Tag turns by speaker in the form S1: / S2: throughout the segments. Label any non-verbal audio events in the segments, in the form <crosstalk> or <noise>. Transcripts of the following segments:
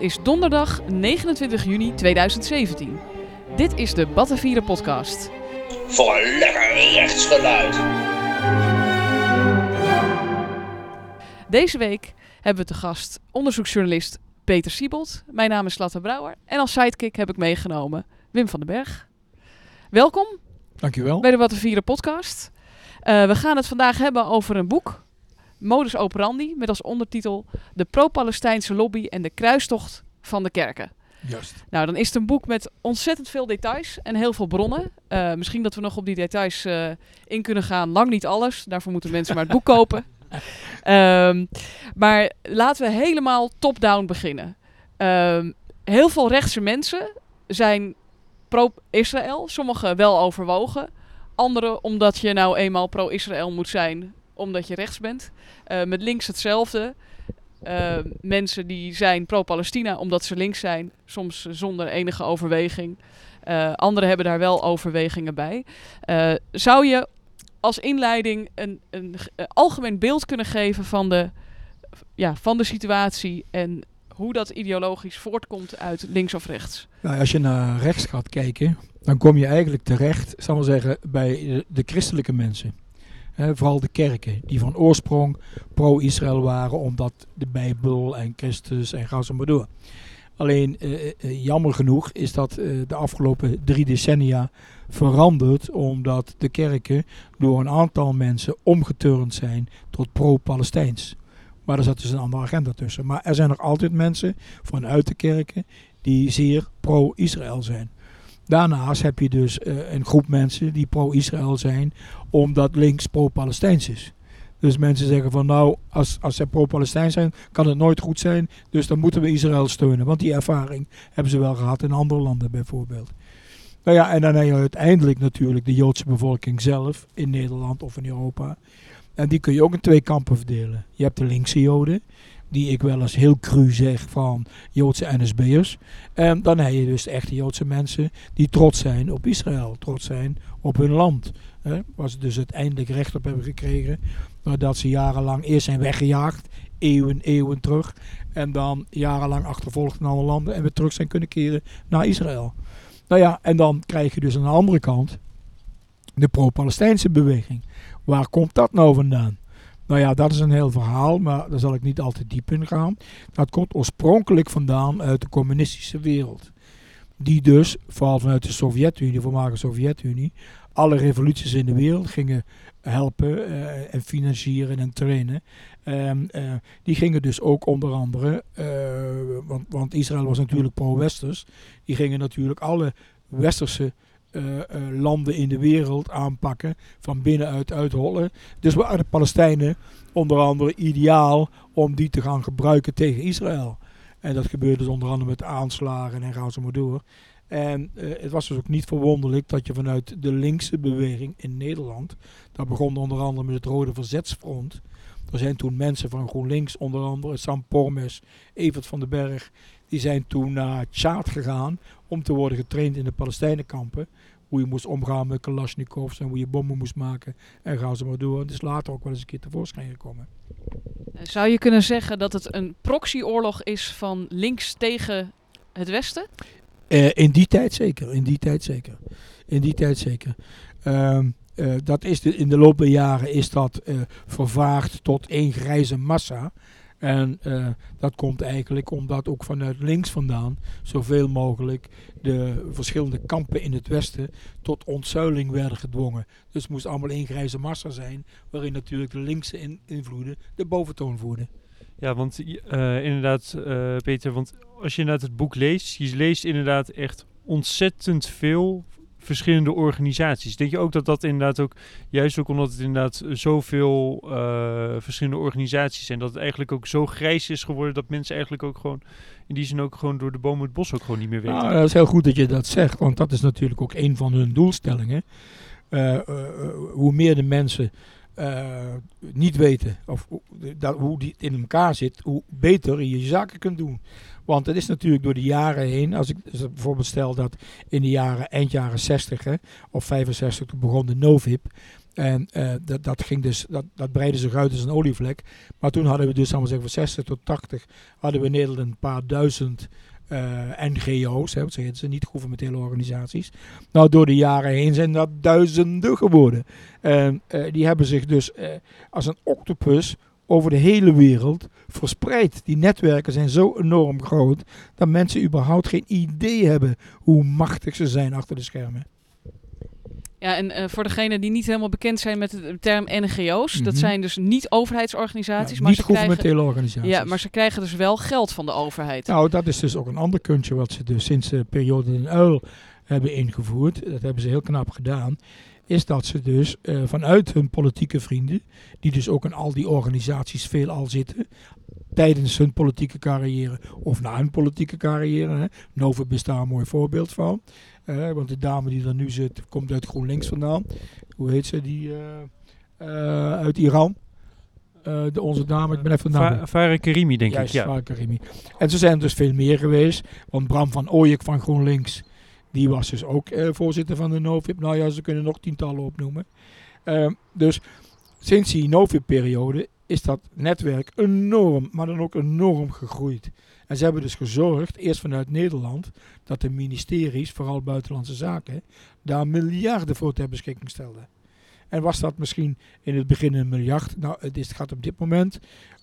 S1: Het is donderdag 29 juni 2017. Dit is de Battenvieren podcast.
S2: Voor een lekker rechtsgeluid.
S1: Deze week hebben we te gast onderzoeksjournalist Peter Siebold. Mijn naam is Latte Brouwer. En als sidekick heb ik meegenomen Wim van den Berg. Welkom
S3: Dankjewel.
S1: bij de Battenvieren podcast. Eh, we gaan het vandaag hebben over een boek, Modus Operandi, met als ondertitel De pro-Palestijnse lobby en de kruistocht van de kerken.
S3: Juist.
S1: Nou, dan is het een boek met ontzettend veel details en heel veel bronnen. Eh, misschien dat we nog op die details eh, in kunnen gaan. Lang niet alles. Daarvoor moeten mensen maar het boek kopen. <laughs> Ehm, maar laten we helemaal top-down beginnen. Ehm, heel veel rechtse mensen zijn pro-Israël. Sommigen wel overwogen. Anderen omdat je nou eenmaal pro-Israël moet zijn omdat je rechts bent. Eh, met links hetzelfde. Uh, mensen die zijn pro-Palestina omdat ze links zijn, soms zonder enige overweging. Uh, anderen hebben daar wel overwegingen bij. Zou je als inleiding een, een, een, algemeen beeld kunnen geven van de, ja, van de situatie en hoe dat ideologisch voortkomt uit links of rechts?
S3: Nou, als je naar rechts gaat kijken, dan kom je eigenlijk terecht, zal maar zeggen, bij de christelijke mensen. Vooral de kerken, die van oorsprong pro-Israël waren, omdat de Bijbel en Christus en ga zo maar door. Alleen uh, uh, jammer genoeg is dat uh, de afgelopen drie decennia veranderd, omdat de kerken door een aantal mensen omgeturnd zijn tot pro-Palestijns. Maar er zat dus een andere agenda tussen. Maar er zijn nog altijd mensen vanuit de kerken die zeer pro-Israël zijn. Daarnaast heb je dus uh, een groep mensen die pro-Israël zijn, omdat links pro-Palestijns is. Dus mensen zeggen van nou, als, als zij pro-Palestijn zijn, kan het nooit goed zijn. Dus dan moeten we Israël steunen. Want die ervaring hebben ze wel gehad in andere landen bijvoorbeeld. Nou ja, en dan heb je uiteindelijk natuurlijk de Joodse bevolking zelf in Nederland of in Europa. En die kun je ook in twee kampen verdelen. Je hebt de linkse Joden, die ik wel eens heel cru zeg van Joodse NSB'ers. En dan heb je dus echte Joodse mensen die trots zijn op Israël, trots zijn op hun land. Hè, waar ze dus uiteindelijk recht op hebben gekregen, nadat ze jarenlang eerst zijn weggejaagd, eeuwen, eeuwen terug. En dan jarenlang achtervolgd in alle landen en weer terug zijn kunnen keren naar Israël. Nou ja, en dan krijg je dus aan de andere kant de pro-Palestijnse beweging. Waar komt dat nou vandaan? Nou ja, dat is een heel verhaal, maar daar zal ik niet al te diep in gaan. Dat komt oorspronkelijk vandaan uit de communistische wereld. Die dus, vooral vanuit de Sovjet-Unie, de voormalige Sovjet-Unie, alle revoluties in de wereld gingen helpen uh, en financieren en trainen. Um, uh, die gingen dus ook onder andere, uh, want, want, Israël was natuurlijk pro-westers, die gingen natuurlijk alle westerse landen in de wereld aanpakken, van binnenuit uithollen. Dus waren de Palestijnen onder andere ideaal om die te gaan gebruiken tegen Israël. En dat gebeurde dus onder andere met aanslagen en gaan ze maar door. En uh, het was dus ook niet verwonderlijk dat je vanuit de linkse beweging in Nederland, dat begon onder andere met het Rode Verzetsfront. Er zijn toen mensen van GroenLinks, onder andere Sam Pormes, Evert van den Berg, die zijn toen naar Tjaad gegaan om te worden getraind in de Palestijnenkampen. Hoe je moest omgaan met Kalashnikovs en hoe je bommen moest maken. En gaan ze maar door. Het is later ook wel eens een keer tevoorschijn gekomen.
S1: Zou je kunnen zeggen dat het een proxyoorlog is van links tegen het Westen?
S3: Uh, in die tijd zeker. In die tijd zeker. In die tijd zeker. Um, uh, dat is de, in de loop der jaren is dat vervaagd tot één grijze massa. En uh, dat komt eigenlijk omdat ook vanuit links vandaan zoveel mogelijk de verschillende kampen in het westen tot ontzuiling werden gedwongen. Dus het moest allemaal één grijze massa zijn, waarin natuurlijk de linkse in invloeden de boventoon voerden.
S4: Ja, want uh, inderdaad, uh, Peter, want als je inderdaad het boek leest, je leest inderdaad echt ontzettend veel verschillende organisaties. Denk je ook dat dat inderdaad ook, juist ook omdat het inderdaad zoveel uh, verschillende organisaties zijn, dat het eigenlijk ook zo grijs is geworden dat mensen eigenlijk ook gewoon in die zin ook gewoon door de bomen het bos ook gewoon niet meer weten?
S3: Nou, dat is heel goed dat je dat zegt, want dat is natuurlijk ook een van hun doelstellingen. Uh, uh, hoe meer de mensen niet weten of hoe die in elkaar zit, hoe beter je je zaken kunt doen. Want het is natuurlijk door de jaren heen, als ik dus bijvoorbeeld stel dat in de jaren, eind jaren 60 hè, of 65, toen begon de Novib. En eh, dat, dat, ging dus, dat, dat breidde zich uit als een olievlek. Maar toen hadden we dus, laten we zeggen, van 60 tot 80, hadden we in Nederland een paar duizend eh, NGO's, hè, ze, niet gouvernementele organisaties. Nou, door de jaren heen zijn dat duizenden geworden. En eh, die hebben zich dus als een octopus over de hele wereld verspreid. Die netwerken zijn zo enorm groot dat mensen überhaupt geen idee hebben hoe machtig ze zijn achter de schermen.
S1: Ja, en eh, voor degenen die niet helemaal bekend zijn met de term NGO's, dat
S3: Mhm.
S1: zijn dus niet overheidsorganisaties,
S3: Ja,
S1: maar,
S3: niet gouvernementele organisaties.
S1: ja, maar ze krijgen dus wel geld van de overheid.
S3: Nou, dat is dus ook een ander kuntje wat ze dus sinds de periode Den Uil hebben ingevoerd. Dat hebben ze heel knap gedaan. Is dat ze dus eh, vanuit hun politieke vrienden, die dus ook in al die organisaties veelal zitten, tijdens hun politieke carrière of na hun politieke carrière. Hè. Is daar een mooi voorbeeld van. Eh, want de dame die er nu zit, komt uit GroenLinks vandaan. Hoe heet ze? Die eh, uit Iran. De, onze dame, ik ben even naam
S4: Farah Karimi, denk
S3: Juist,
S4: ik. Ja.
S3: Farah Karimi. En zo zijn er dus veel meer geweest. Want Bram van Ooyek van GroenLinks, die was dus ook eh, voorzitter van de Novib. Nou ja, ze kunnen nog tientallen opnoemen. Ehm, dus sinds die Novib-periode is dat netwerk enorm, maar dan ook enorm gegroeid. En ze hebben dus gezorgd, eerst vanuit Nederland, dat de ministeries, vooral buitenlandse zaken, daar miljarden voor ter beschikking stelden. En was dat misschien in het begin een miljard? Nou, het is, het gaat op dit moment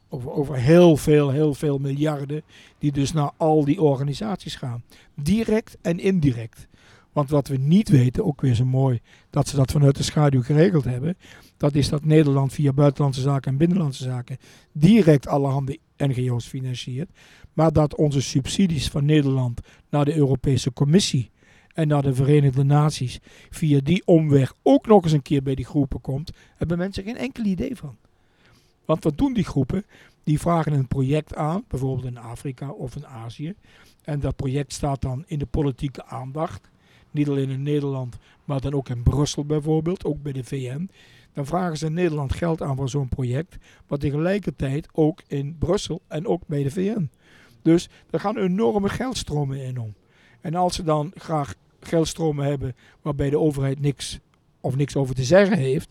S3: over, over heel veel, heel veel miljarden die dus naar al die organisaties gaan. Direct en indirect. Want wat we niet weten, ook weer zo mooi dat ze dat vanuit de schaduw geregeld hebben, dat is dat Nederland via buitenlandse zaken en binnenlandse zaken direct allerhande NGO's financiert. Maar dat onze subsidies van Nederland naar de Europese Commissie en naar de Verenigde Naties via die omweg ook nog eens een keer bij die groepen komt, hebben mensen geen enkel idee van. Want wat doen die groepen? Die vragen een project aan, bijvoorbeeld in Afrika of in Azië. En dat project staat dan in de politieke aandacht. Niet alleen in Nederland, maar dan ook in Brussel bijvoorbeeld, ook bij de VN. Dan vragen ze in Nederland geld aan voor zo'n project, maar tegelijkertijd ook in Brussel en ook bij de VN. Dus er gaan enorme geldstromen in om. En als ze dan graag geldstromen hebben waarbij de overheid niks of niks over te zeggen heeft,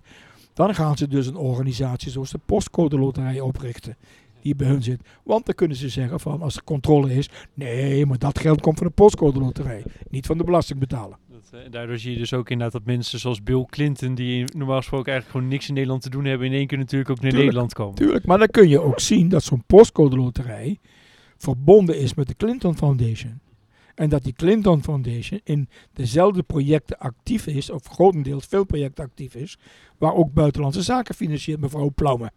S3: dan gaan ze dus een organisatie zoals de Postcode Loterij oprichten. Die bij hun zit. Want dan kunnen ze zeggen van als er controle is. Nee, maar dat geld komt van de Postcode Loterij. Niet van de belastingbetaler.
S4: Dat, eh, daardoor zie je dus ook inderdaad dat mensen zoals Bill Clinton, die normaal gesproken eigenlijk gewoon niks in Nederland te doen hebben, in één keer natuurlijk ook naar
S3: Tuurlijk.
S4: Nederland komen.
S3: Tuurlijk, maar dan kun je ook zien dat zo'n Postcode Loterij verbonden is met de Clinton Foundation. En dat die Clinton Foundation in dezelfde projecten actief is, of grotendeels veel projecten actief is, waar ook buitenlandse zaken financiert, mevrouw Plaume.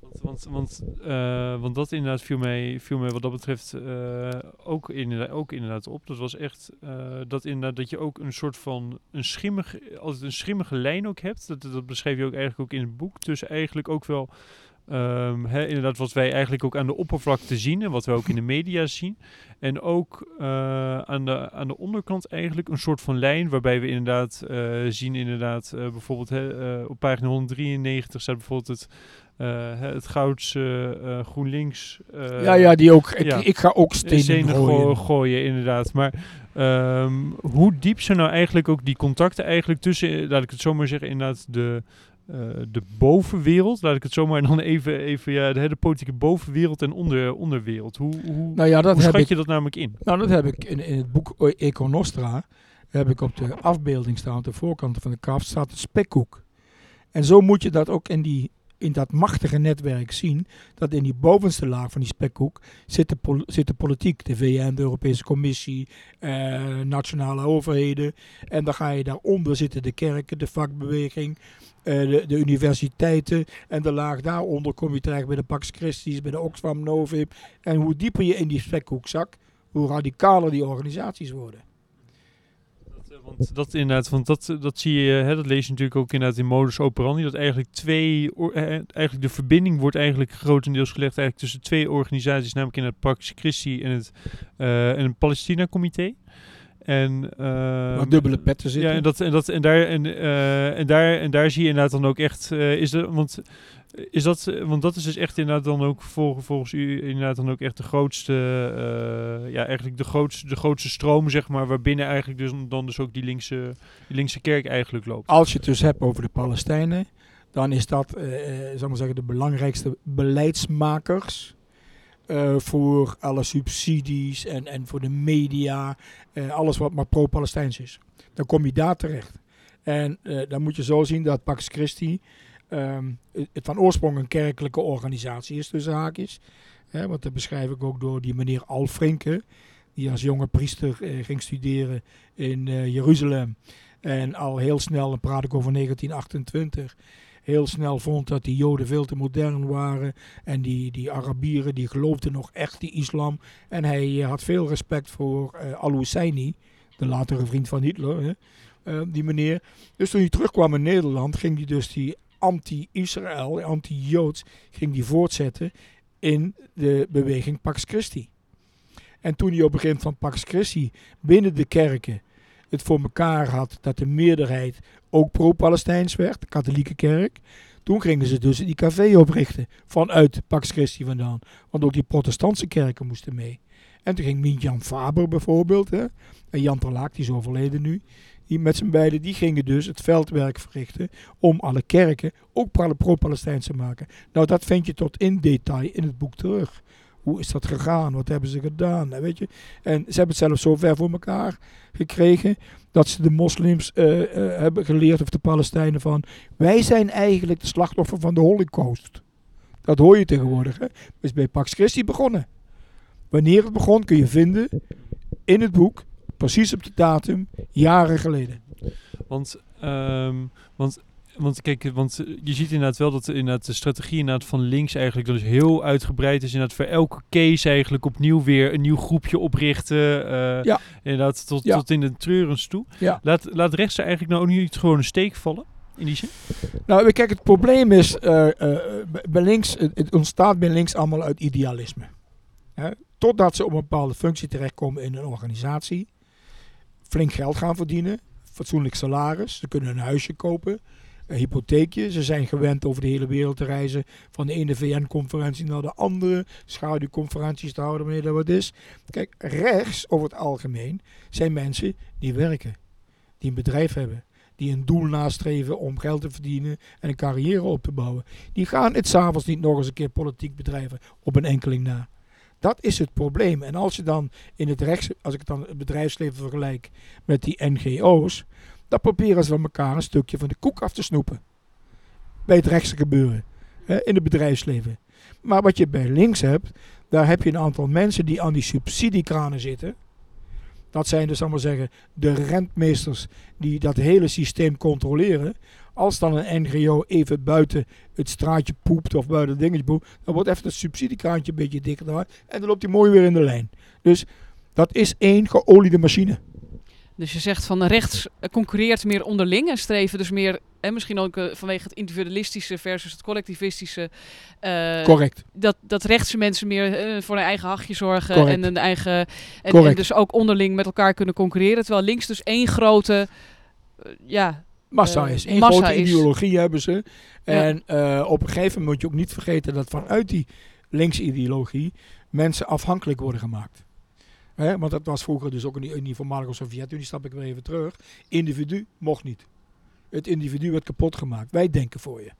S4: Want, want, want, eh, want dat inderdaad viel mij, viel mij wat dat betreft eh, ook, inderdaad, ook inderdaad op. Dat was echt eh, dat, inderdaad, dat je ook een soort van een schimmig, altijd een schimmige lijn ook hebt. Dat, dat beschreef je ook eigenlijk ook in het boek. Dus eigenlijk ook wel ehm, inderdaad wat wij eigenlijk ook aan de oppervlakte zien en wat we ook in de media zien. En ook eh, aan, de, aan de onderkant eigenlijk een soort van lijn waarbij we inderdaad eh, zien inderdaad eh, bijvoorbeeld op pagina 193 staat bijvoorbeeld het, het Goudse GroenLinks.
S3: ja, ja, die ook. Ik,
S4: ja.
S3: ik ga ook stenen,
S4: stenen
S3: gooien.
S4: gooien. gooien, inderdaad. Maar ehm, hoe diep zijn nou eigenlijk ook die contacten eigenlijk tussen, laat ik het zo maar zeggen, inderdaad de, de bovenwereld, laat ik het zo maar dan even, even ja, de, de politieke bovenwereld en onder, onderwereld. Hoe, hoe,
S3: Nou ja, dat
S4: hoe schat
S3: ik
S4: je dat namelijk in?
S3: Nou, dat heb ik in, in het boek O- Eco Nostra. Heb ik op de afbeelding staan, op de voorkant van de kaft, staat de spekkoek. En zo moet je dat ook in, die, in dat machtige netwerk zien. Dat in die bovenste laag van die spekkoek zit de, zit de politiek. De VN, de Europese Commissie, eh, nationale overheden. En dan ga je daaronder zitten de kerken, de vakbeweging, eh, de, de universiteiten. En de laag daaronder kom je terecht bij de Pax Christi, bij de Oxfam Novib. En hoe dieper je in die spekkoek zakt, hoe radicaler die organisaties worden.
S4: Eh, Want dat inderdaad, want dat, dat zie je, hè, dat lees je natuurlijk ook inderdaad in modus operandi, dat eigenlijk twee, eh, eigenlijk de verbinding wordt eigenlijk grotendeels gelegd eigenlijk tussen twee organisaties, namelijk in het Pax Christi en het, eh, en het Palestina-comité. En,
S3: Waar
S4: ehm,
S3: dubbele petten zitten.
S4: Ja, en, dat, en, dat, en, daar, en, eh, en, daar, en daar zie je inderdaad dan ook echt, eh, is er, want Is dat, eh, want dat is dus echt inderdaad dan ook vol- volgens u inderdaad dan ook echt de grootste, ja eigenlijk de grootste, de grootste stroom zeg maar, waarbinnen eigenlijk dus dan dus ook die linkse, die linkse kerk eigenlijk loopt.
S3: Als je het dus hebt over de Palestijnen, dan is dat, eh, zal maar zeggen, de belangrijkste beleidsmakers eh, voor alle subsidies en, en voor de media, eh, alles wat maar pro-Palestijns is. Dan kom je daar terecht. En eh, dan moet je zo zien dat Pax Christi ehm, het van oorsprong een kerkelijke organisatie is, tussen haakjes. Hè, want dat beschrijf ik ook door die meneer Alfrinke, die als jonge priester ging studeren in Jeruzalem. En al heel snel, dan praat ik over 1928, heel snel vond dat die Joden veel te modern waren. En die, die Arabieren, die geloofden nog echt die islam. En hij eh, had veel respect voor eh Al-Husseini, de latere vriend van Hitler, hè, eh, die meneer. Dus toen hij terugkwam in Nederland, ging hij dus die anti-Israël, anti-Joods, ging die voortzetten in de beweging Pax Christi. En toen hij op gegeven moment van Pax Christi binnen de kerken het voor elkaar had dat de meerderheid ook pro-Palestijns werd, de katholieke kerk. Toen gingen ze dus die café oprichten vanuit Pax Christi vandaan. Want ook die protestantse kerken moesten mee. En toen ging Mien-Jan Faber bijvoorbeeld, hè, en Jan Terlaak, die is overleden nu, die met z'n beiden, die gingen dus het veldwerk verrichten om alle kerken ook pal- pro-Palestijns te maken. Nou, dat vind je tot in detail in het boek terug. Hoe is dat gegaan? Wat hebben ze gedaan? Nou, weet je? En ze hebben het zelfs zo ver voor elkaar gekregen dat ze de moslims eh, eh, hebben geleerd, of de Palestijnen, van wij zijn eigenlijk de slachtoffer van de holocaust. Dat hoor je tegenwoordig. Hè? Is bij Pax Christi begonnen. Wanneer het begon kun je vinden in het boek, precies op de datum, jaren geleden.
S4: Want, ehm, want, want kijk, want eh, je ziet inderdaad wel dat inderdaad de strategie inderdaad van links eigenlijk dus heel uitgebreid is. Inderdaad voor elke case eigenlijk opnieuw weer een nieuw groepje oprichten. eh,
S3: Ja.
S4: Inderdaad tot,
S3: Ja.
S4: tot in de treurens toe.
S3: Ja.
S4: Laat, laat rechts er eigenlijk nou ook niet gewoon een steek vallen? In die zin?
S3: Nou, kijk, het probleem is, eh, bij- links, het, ontstaat bij links allemaal uit idealisme. Hè? Totdat ze op een bepaalde functie terechtkomen in een organisatie, flink geld gaan verdienen, fatsoenlijk salaris, ze kunnen een huisje kopen, hypotheekje. Ze zijn gewend over de hele wereld te reizen, van de ene VN-conferentie naar de andere, schaduwconferenties te houden wanneer dat wat is. Kijk, rechts over het algemeen zijn mensen die werken, die een bedrijf hebben die een doel nastreven om geld te verdienen en een carrière op te bouwen. Die gaan het s'avonds niet nog eens een keer politiek bedrijven op een enkeling na. Dat is het probleem. En als je dan in het rechts, als ik dan het bedrijfsleven vergelijk met die NGO's, dan proberen ze van elkaar een stukje van de koek af te snoepen. Bij het rechtse gebeuren. In het bedrijfsleven. Maar wat je bij links hebt, daar heb je een aantal mensen die aan die subsidiekranen zitten. Dat zijn dus, zal maar zeggen, de rentmeesters die dat hele systeem controleren. Als dan een NGO even buiten het straatje poept of buiten het dingetje poept, dan wordt even het subsidiekraantje een beetje dikker en dan loopt hij mooi weer in de lijn. Dus dat is één geoliede machine.
S1: Dus je zegt van rechts eh, concurreert meer onderling en streven dus meer, en misschien ook eh, vanwege het individualistische versus het collectivistische, eh,
S3: Correct.
S1: dat, dat rechtse mensen meer voor hun eigen hachje zorgen
S3: Correct.
S1: en een eigen en, dus ook onderling met elkaar kunnen concurreren, terwijl links dus één grote, ja,
S3: Massa is.
S1: Massa
S3: grote
S1: is.
S3: ideologie hebben ze. En op een gegeven moment moet je ook niet vergeten dat vanuit die linkse ideologie mensen afhankelijk worden gemaakt. Hè, want dat was vroeger dus ook in die, die voormalige Sovjet-Unie, stap ik weer even terug. Individu mocht niet. Het individu werd kapot gemaakt. Wij denken voor je.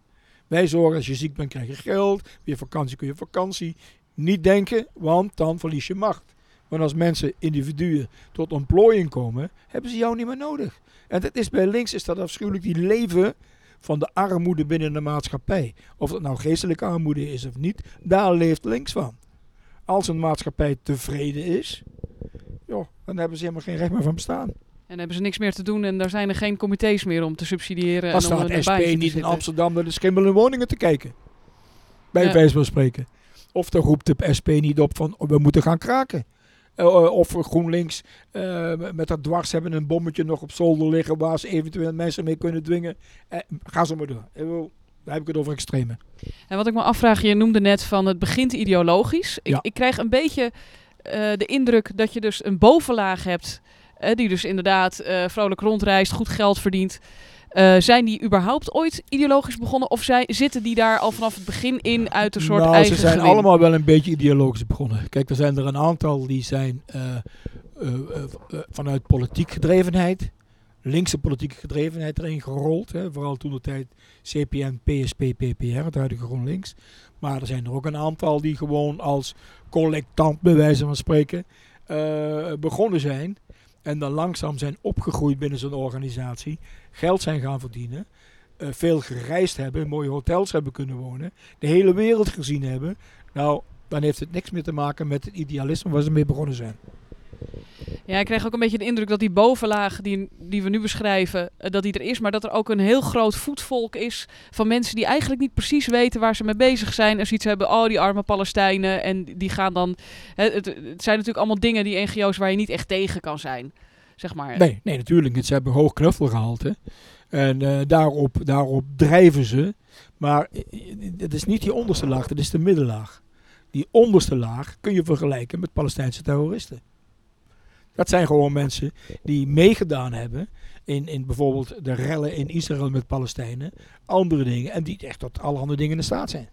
S3: Wij zorgen als je ziek bent krijg je geld. Weer vakantie kun je vakantie. Niet denken, want dan verlies je macht. Want als mensen, individuen, tot ontplooiing komen, hebben ze jou niet meer nodig. En dat is bij links is dat afschuwelijk die leven van de armoede binnen de maatschappij. Of dat nou geestelijke armoede is of niet, daar leeft links van. Als een maatschappij tevreden is, joh, dan hebben ze helemaal geen recht meer van bestaan.
S1: en hebben ze niks meer te doen en daar zijn er geen comité's meer om te subsidiëren.
S3: Dan
S1: en om
S3: staat SP niet in
S1: zitten.
S3: Amsterdam naar de schimmel in woningen te kijken. Bij
S1: Ja.
S3: wijze van spreken. Of dan roept de SP niet op van we moeten gaan kraken. Eh, of GroenLinks eh, met dat dwars hebben een bommetje nog op zolder liggen waar ze eventueel mensen mee kunnen dwingen. Eh, ga zo maar door. Daar heb ik het over extreme.
S1: En wat ik me afvraag, je noemde net van het begint ideologisch. Ik,
S3: Ja.
S1: ik krijg een beetje de indruk dat je dus een bovenlaag hebt, eh, die dus inderdaad eh, vrolijk rondreist, goed geld verdient. Eh, zijn die überhaupt ooit ideologisch begonnen? Of zij, zitten die daar al vanaf het begin in uit een soort
S3: nou,
S1: eigen
S3: ze zijn
S1: gewin?
S3: allemaal wel een beetje ideologisch begonnen. Kijk, er zijn er een aantal die zijn eh, eh, eh, eh, vanuit politiek gedrevenheid, linkse politieke gedrevenheid erin gerold. Hè. Vooral toen de tijd CPN, PSP, PPR, het huidige GroenLinks. Maar er zijn er ook een aantal die gewoon als collectant, bij wijze van spreken, eh, begonnen zijn. En dan langzaam zijn opgegroeid binnen zo'n organisatie. Geld zijn gaan verdienen. eh, veel gereisd hebben, mooie hotels hebben kunnen wonen. De hele wereld gezien hebben. Nou, dan heeft het niks meer te maken met het idealisme waar ze mee begonnen zijn.
S1: Ja, ik kreeg ook een beetje de indruk dat die bovenlaag die, die we nu beschrijven, eh, dat die er is, maar dat er ook een heel groot voetvolk is van mensen die eigenlijk niet precies weten waar ze mee bezig zijn. En zoiets hebben, oh die arme Palestijnen. En die gaan dan, hè, het, het zijn natuurlijk allemaal dingen, die NGO's, waar je niet echt tegen kan zijn. Zeg maar.
S3: Nee, nee natuurlijk. Ze hebben hoog knuffelgehalte. En eh, daarop, daarop drijven ze. Maar eh, het is niet die onderste laag, dat is de middenlaag. Die onderste laag kun je vergelijken met Palestijnse terroristen. Dat zijn gewoon mensen die meegedaan hebben in, in bijvoorbeeld de rellen in Israël met Palestijnen, andere dingen, en die echt tot allerhande dingen in staat zijn.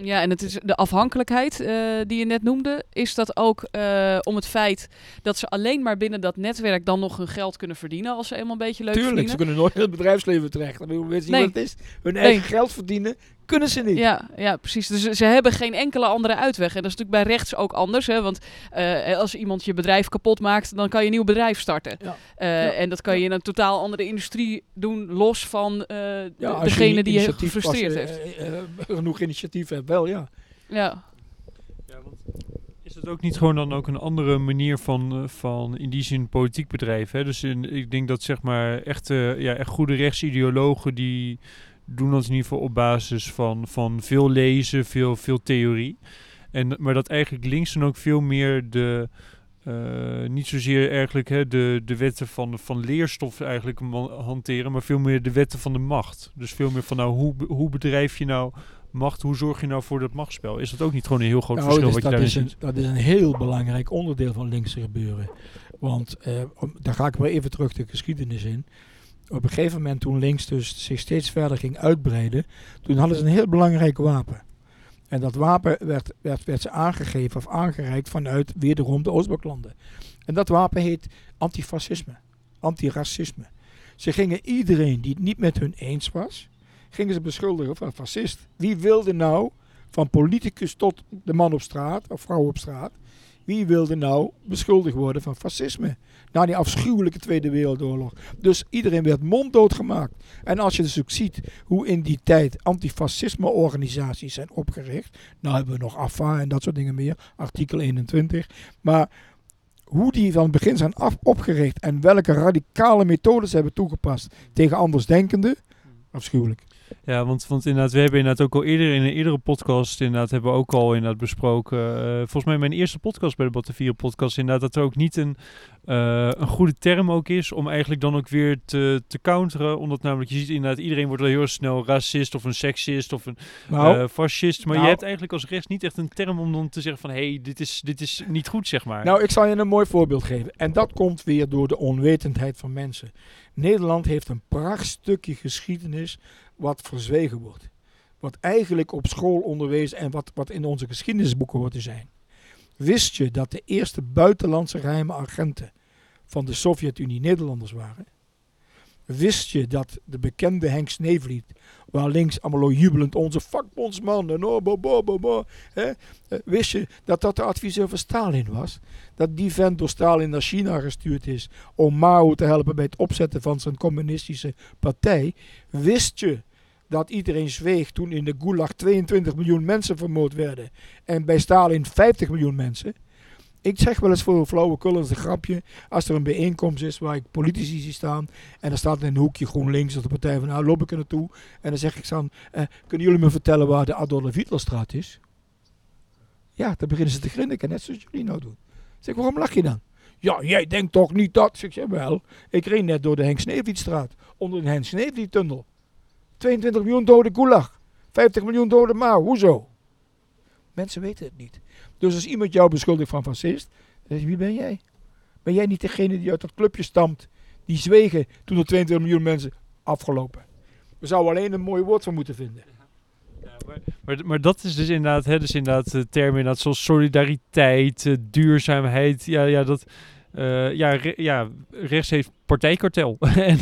S1: Ja, en het is de afhankelijkheid eh, die je net noemde, is dat ook eh, om het feit dat ze alleen maar binnen dat netwerk dan nog hun geld kunnen verdienen als ze eenmaal een beetje leuk
S3: Tuurlijk, ze
S1: verdienen.
S3: kunnen nooit in het bedrijfsleven terecht. Dan weet je
S1: Nee.
S3: wat het is. Hun eigen
S1: Nee.
S3: geld verdienen kunnen ze niet.
S1: Ja, ja, precies. Dus ze- hebben geen enkele andere uitweg. En dat is natuurlijk bij rechts ook anders. Hè? Want eh, als iemand je bedrijf kapot maakt, dan kan je een nieuw bedrijf starten.
S3: Ja.
S1: Eh,
S3: Ja.
S1: En dat kan je in een totaal andere industrie doen, los van eh,
S3: Ja,
S1: degene
S3: je
S1: die je gefrustreerd
S3: pas,
S1: heeft.
S3: genoeg initiatief hebt, wel ja.
S1: Ja.
S4: Ja, want is het ook niet gewoon dan ook een andere manier van, van in die zin politiek bedrijven? Hè? Dus in, ik denk dat zeg maar echt, eh, ja, echt goede rechtsideologen die doen dat in ieder geval op basis van, van veel lezen, veel, veel theorie. En, maar dat eigenlijk links dan ook veel meer de, eh, niet zozeer eigenlijk hè, de, de wetten van, van leerstof eigenlijk hanteren, maar veel meer de wetten van de macht. Dus veel meer van nou, hoe, hoe bedrijf je nou macht, hoe zorg je nou voor dat machtsspel? Is dat ook niet gewoon een heel groot
S3: Nou,
S4: verschil
S3: dus
S4: wat je daarin
S3: is
S4: ziet?
S3: een, dat is een heel belangrijk onderdeel van linkse gebeuren. Want eh, om- daar ga ik weer even terug de geschiedenis in. Op een gegeven moment toen links dus zich steeds verder ging uitbreiden, toen hadden ze een heel belangrijk wapen. En dat wapen werd, werd, werd ze aangegeven of aangereikt vanuit wederom de Oostbloklanden. En dat wapen heet antifascisme, antiracisme. Ze gingen iedereen die het niet met hun eens was, gingen ze beschuldigen van fascist. Wie wilde nou, van politicus tot de man op straat of vrouw op straat, wie wilde nou beschuldigd worden van fascisme? Na die afschuwelijke Tweede Wereldoorlog. Dus iedereen werd monddood gemaakt. En als je dus ook ziet hoe in die tijd antifascisme-organisaties zijn opgericht. Nou hebben we nog AFA en dat soort dingen meer. Artikel 21. Maar hoe die van het begin zijn af opgericht en welke radicale methodes hebben toegepast tegen andersdenkenden. Afschuwelijk.
S4: Ja, want, want inderdaad, we hebben inderdaad ook al eerder in een eerdere podcast inderdaad hebben we ook al inderdaad besproken. eh, volgens mij mijn eerste podcast bij de Battenvieren podcast inderdaad dat er ook niet een, eh, een goede term ook is om eigenlijk dan ook weer te, te counteren. Omdat namelijk je ziet inderdaad iedereen wordt al heel snel racist of een seksist of een
S3: Nou,
S4: eh, fascist. Maar
S3: nou-
S4: je hebt eigenlijk als rechts niet echt een term om dan te zeggen van hé, hey, dit, is, dit is niet goed zeg maar.
S3: Nou, ik zal je een mooi voorbeeld geven. En dat komt weer door de onwetendheid van mensen. Nederland heeft een prachtstukje geschiedenis wat verzwegen wordt. Wat eigenlijk op school onderwezen en wat, wat in onze geschiedenisboeken hoort te zijn. Wist je dat de eerste buitenlandse geheime agenten van de Sovjet-Unie Nederlanders waren? Wist je dat de bekende Henk Sneevliet, waar links allemaal jubelend onze vakbondsman en oh, bo, bo, bo, bo, hè? Eh, wist je dat dat de adviseur van Stalin was? Dat die vent door Stalin naar China gestuurd is om Mao te helpen bij het opzetten van zijn communistische partij? Wist je dat iedereen zweeg toen in de Gulag 22 miljoen mensen vermoord werden en bij Stalin 50 miljoen mensen? Ik zeg wel eens voor flauwekul als een grapje, als er een bijeenkomst is waar ik politici zie staan en er staat in een hoekje GroenLinks of de Partij van nou loop ik er naartoe en dan zeg ik dan, eh, kunnen jullie me vertellen waar de Adolf Hitlerstraat is? Ja, dan beginnen ze te grinniken, net zoals jullie nou doen. Ik zeg, waarom lach je dan? Ja, jij denkt toch niet dat? Ik zeg, wel. Ik reed net door de Henk Sneevlietstraat, onder de Henk Sneevliettunnel. 22 miljoen dode gulag. 50 miljoen dode Mao. Hoezo? Mensen weten het niet. Dus als iemand jou beschuldigt van fascist, dan wie ben jij? Ben jij niet degene die uit dat clubje stamt, die zwegen toen er 22 miljoen mensen afgelopen. We zouden alleen een mooi woord voor moeten vinden.
S4: Maar, maar, dat is dus inderdaad, hè, dus inderdaad eh, termen inderdaad zoals solidariteit, eh, duurzaamheid. Ja, ja, dat, eh, ja, re- ja, rechts heeft partijkartel. en,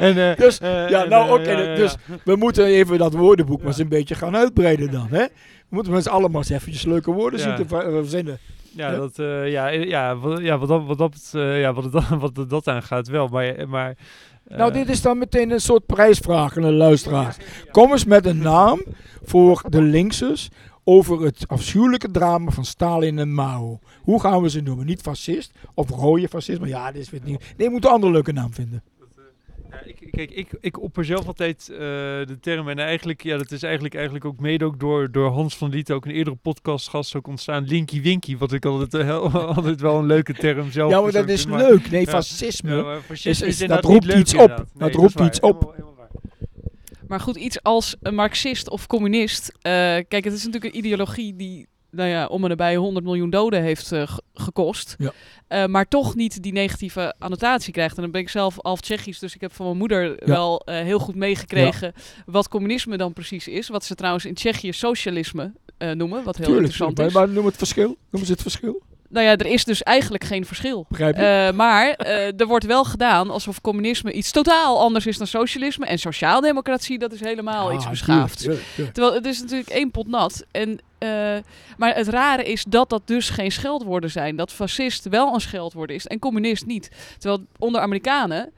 S4: en,
S3: Dus, ja, nou oké, dus we moeten even dat woordenboek maar eens een beetje gaan uitbreiden dan. Hè? We moeten met z'n allen maar eens eventjes leuke woorden zien te ver- verzinnen.
S4: Ja,
S3: Ja.
S4: dat, eh, ja, eh, ja, wat, ja, wat, dat, wat, dat, ja, wat, dat, <laughs> wat dat- aangaat wel. Maar, maar
S3: nou, dit is dan meteen een soort prijsvraag aan de luisteraars. Kom eens met een naam voor de linksers over het afschuwelijke drama van Stalin en Mao. Hoe gaan we ze noemen? Niet fascist of rode fascist, maar ja, dit is weer niet. Nee, we moeten een andere leuke naam vinden.
S4: Ja, ik, kijk, ik, ik opper zelf altijd eh, de term. En eigenlijk, ja, dat is eigenlijk, eigenlijk ook mede ook door, door Hans van Liet, ook een eerdere podcastgast ook ontstaan. Linky Winky, wat ik altijd, eh, <laughs> altijd wel een leuke term zelf
S3: Ja, maar dat is leuk. Nee, fascisme.
S4: Ja, maar fascisme
S3: is- is- dat roept iets op. Dat roept iets op.
S1: Maar goed, iets als een marxist of communist. eh, kijk, het is natuurlijk een ideologie die nou ja, om en nabij 100 miljoen doden heeft eh, ge- gekost.
S3: Ja.
S1: Eh, maar toch niet die negatieve annotatie krijgt. En dan ben ik zelf half Tsjechisch, dus ik heb van mijn moeder wel heel goed meegekregen wat communisme dan precies is. Wat ze trouwens in Tsjechië socialisme noemen, wat heel
S3: Tuurlijk,
S1: interessant is.
S3: maar noem het verschil. Noem ze het verschil.
S1: Nou ja, er is dus eigenlijk geen verschil.
S3: Begrijp je?
S1: Eh, maar eh, er wordt wel gedaan alsof communisme iets totaal anders is dan socialisme. En sociaaldemocratie, dat is helemaal
S3: Ah,
S1: iets beschaafd. Terwijl het is natuurlijk één pot nat. En, eh, maar het rare is dat dat dus geen scheldwoorden zijn. Dat fascist wel een scheldwoord is en communist niet. Terwijl onder Amerikanen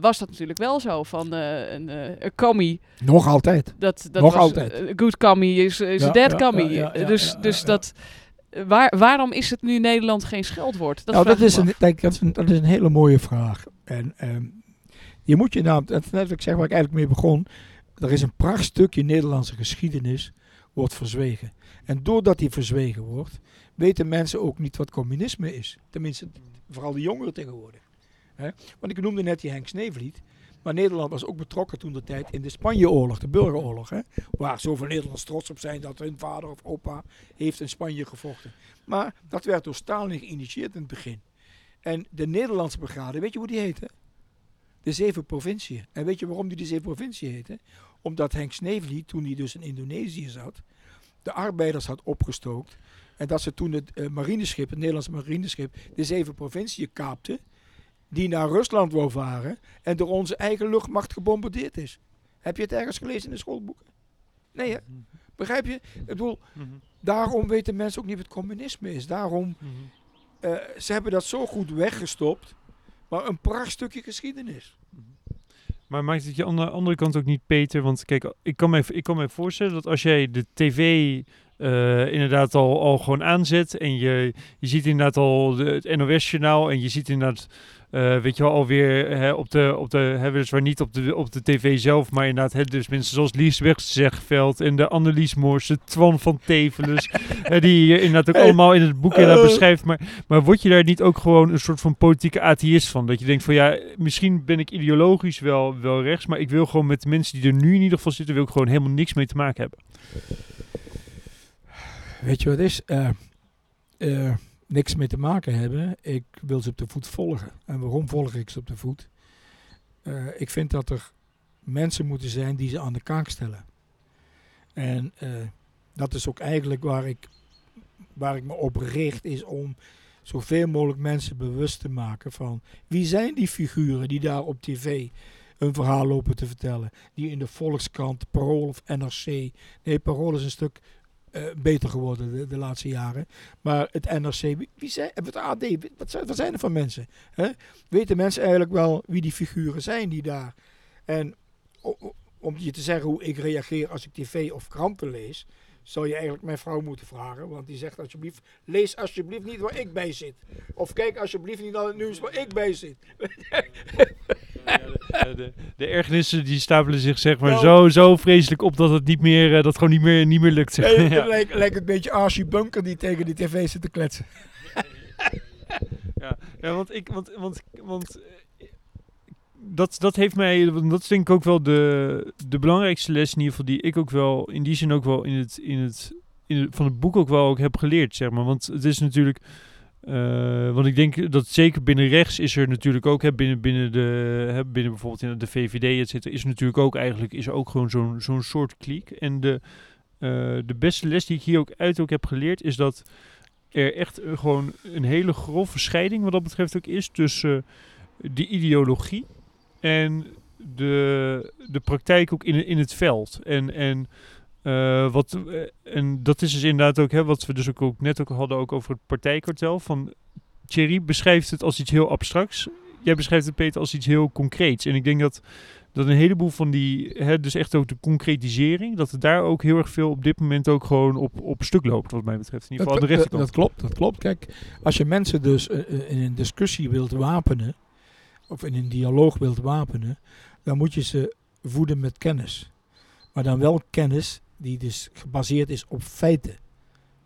S1: was dat natuurlijk wel zo. Van een, een commie,
S3: Nog altijd.
S1: dat, dat
S3: Nog
S1: was,
S3: altijd.
S1: good commie is, is
S3: Ja,
S1: dead
S3: ja,
S1: commie.
S3: ja,
S1: dus dus dat... Waar, waarom is het nu Nederland geen scheldwoord? Dat
S3: nou, dat is, een, kijk, dat, is een, dat is een hele mooie vraag. En ehm, je moet je nou, dat is net wat ik zeg waar ik eigenlijk mee begon. Er is een prachtstukje Nederlandse geschiedenis wordt verzwegen. En doordat die verzwegen wordt, weten mensen ook niet wat communisme is. Tenminste, vooral de jongeren tegenwoordig. Want ik noemde net die Henk Sneevliet. Maar Nederland was ook betrokken toen de tijd in de Spanje-oorlog, de burgeroorlog. Hè? Waar zoveel Nederlanders trots op zijn dat hun vader of opa heeft in Spanje gevochten. Maar dat werd door Stalin geïnitieerd in het begin. En de Nederlandse brigade, weet je hoe die heette? De zeven provinciën. En weet je waarom die de zeven provinciën heette? Omdat Henk Sneevliet, toen hij dus in Indonesië zat, de arbeiders had opgestookt. En dat ze toen het eh, marineschip, het Nederlandse marineschip, de zeven provinciën kaapte. Die naar Rusland wou varen en door onze eigen luchtmacht gebombardeerd is. Heb je het ergens gelezen in de schoolboeken? Nee, hè? Begrijp je? Ik bedoel, daarom weten mensen ook niet wat communisme is. Daarom, eh, ze hebben dat zo goed weggestopt. Maar een prachtstukje geschiedenis.
S4: Maar maakt het je aan de andere kant ook niet beter? Want kijk, ik kan me, ik kan me voorstellen dat als jij de tv eh, inderdaad al, al gewoon aanzet en je, je ziet inderdaad al de, het NOS-journaal en je ziet inderdaad, eh, weet je wel, alweer hè, op de, op de, hè, weliswaar niet op de, op de tv zelf, maar inderdaad, hè, dus mensen zoals Lies Wegzegveld en de Annelies Moors, de Twan van Tevelus, <laughs> hè, die je inderdaad ook
S3: Hey.
S4: allemaal in het boek inderdaad
S3: Eh.
S4: beschrijft. Maar, maar word je daar niet ook gewoon een soort van politieke atheïst van? Dat je denkt van ja, misschien ben ik ideologisch wel, wel rechts, maar ik wil gewoon met de mensen die er nu in ieder geval zitten, wil ik gewoon helemaal niks mee te maken hebben.
S3: Weet je wat is? Eh, eh, niks mee te maken hebben. Ik wil ze op de voet volgen. En waarom volg ik ze op de voet? Eh, ik vind dat er mensen moeten zijn die ze aan de kaak stellen. En dat is ook eigenlijk waar ik, waar ik me op richt, is om zoveel mogelijk mensen bewust te maken van wie zijn die figuren die daar op tv een verhaal lopen te vertellen. Die in de Volkskrant, Parool of NRC. Nee, Parool is een stuk eh, beter geworden de, laatste jaren. Maar het NRC, wie, zijn, het AD, wat zijn, er van mensen? Hè? Weten mensen eigenlijk wel wie die figuren zijn die daar? En om je te zeggen hoe ik reageer als ik tv of kranten lees, zou je eigenlijk mijn vrouw moeten vragen. Want die zegt alsjeblieft, lees alsjeblieft niet waar ik bij zit. Of kijk alsjeblieft niet naar het nieuws waar ik bij zit. <laughs>
S4: de, de, de ergernissen die stapelen zich zeg maar
S3: Nou.
S4: zo, zo vreselijk op dat het niet meer, eh, dat gewoon niet meer, niet meer lukt. Zeg. Ja.
S3: lijkt een beetje Archie Bunker die tegen die tv zit te kletsen.
S4: Ja, ja, want ik, want, want, want eh, dat, dat heeft mij, dat is denk ik ook wel de, de belangrijkste les in ieder geval die ik ook wel, in die zin ook wel in het, in het, in het van het boek ook wel ook heb geleerd, zeg maar. Want het is natuurlijk, Eh, want ik denk dat zeker binnen rechts is er natuurlijk ook, hè, binnen, binnen, de, hè, binnen bijvoorbeeld in de VVD, et cetera, is natuurlijk ook eigenlijk is er ook gewoon zo'n zo'n soort kliek. En de, eh, de beste les die ik hier ook uit ook heb geleerd, is dat er echt eh, gewoon een hele grove scheiding wat dat betreft ook is tussen de ideologie en de, de praktijk ook in, in het veld. En, en, eh, wat, eh, en dat is dus inderdaad ook hè, wat we dus ook, ook net ook hadden ook over het partijkartel. Van Thierry beschrijft het als iets heel abstracts. Jij beschrijft het, Peter, als iets heel concreets. En ik denk dat, dat een heleboel van die, hè, dus echt ook de concretisering, dat het daar ook heel erg veel op dit moment ook gewoon op, op stuk loopt, wat mij betreft. In ieder geval aan de
S3: dat,
S4: rechterkant.
S3: dat klopt, dat klopt. Kijk, als je mensen dus eh, in een discussie wilt wapenen, of in een dialoog wilt wapenen, dan moet je ze voeden met kennis. Maar dan wel kennis die dus gebaseerd is op feiten.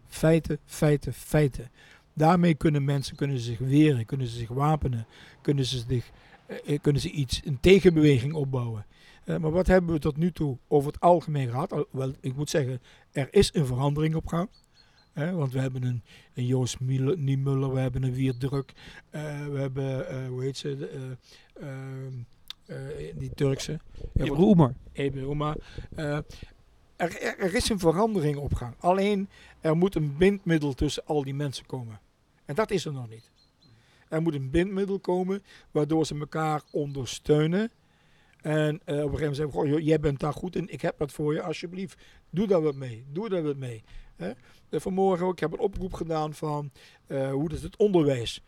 S3: Feiten, feiten, feiten. Daarmee kunnen mensen kunnen ze zich weren, kunnen ze zich wapenen, kunnen ze, zich, eh, kunnen ze iets, een tegenbeweging opbouwen. Eh, maar wat hebben we tot nu toe over het algemeen gehad? Wel, ik moet zeggen, er is een verandering op gang. Want we hebben een, een Joost Niemuller, we hebben een Wiert Druk, eh, we hebben, eh, hoe heet ze, de, eh, ehm, eh, die Turkse.
S4: Ibn
S3: wat-
S4: Umar.
S3: Er, is een verandering op gang. Alleen er moet een bindmiddel tussen al die mensen komen. En dat is er nog niet. Er moet een bindmiddel komen waardoor ze elkaar ondersteunen. En eh, op een gegeven moment zeggen: jij bent daar goed in, ik heb wat voor je, alsjeblieft. Doe daar wat mee. Doe daar wat mee. Hè? Eh, vanmorgen ook, ik heb een oproep gedaan van eh, hoe dat het onderwijs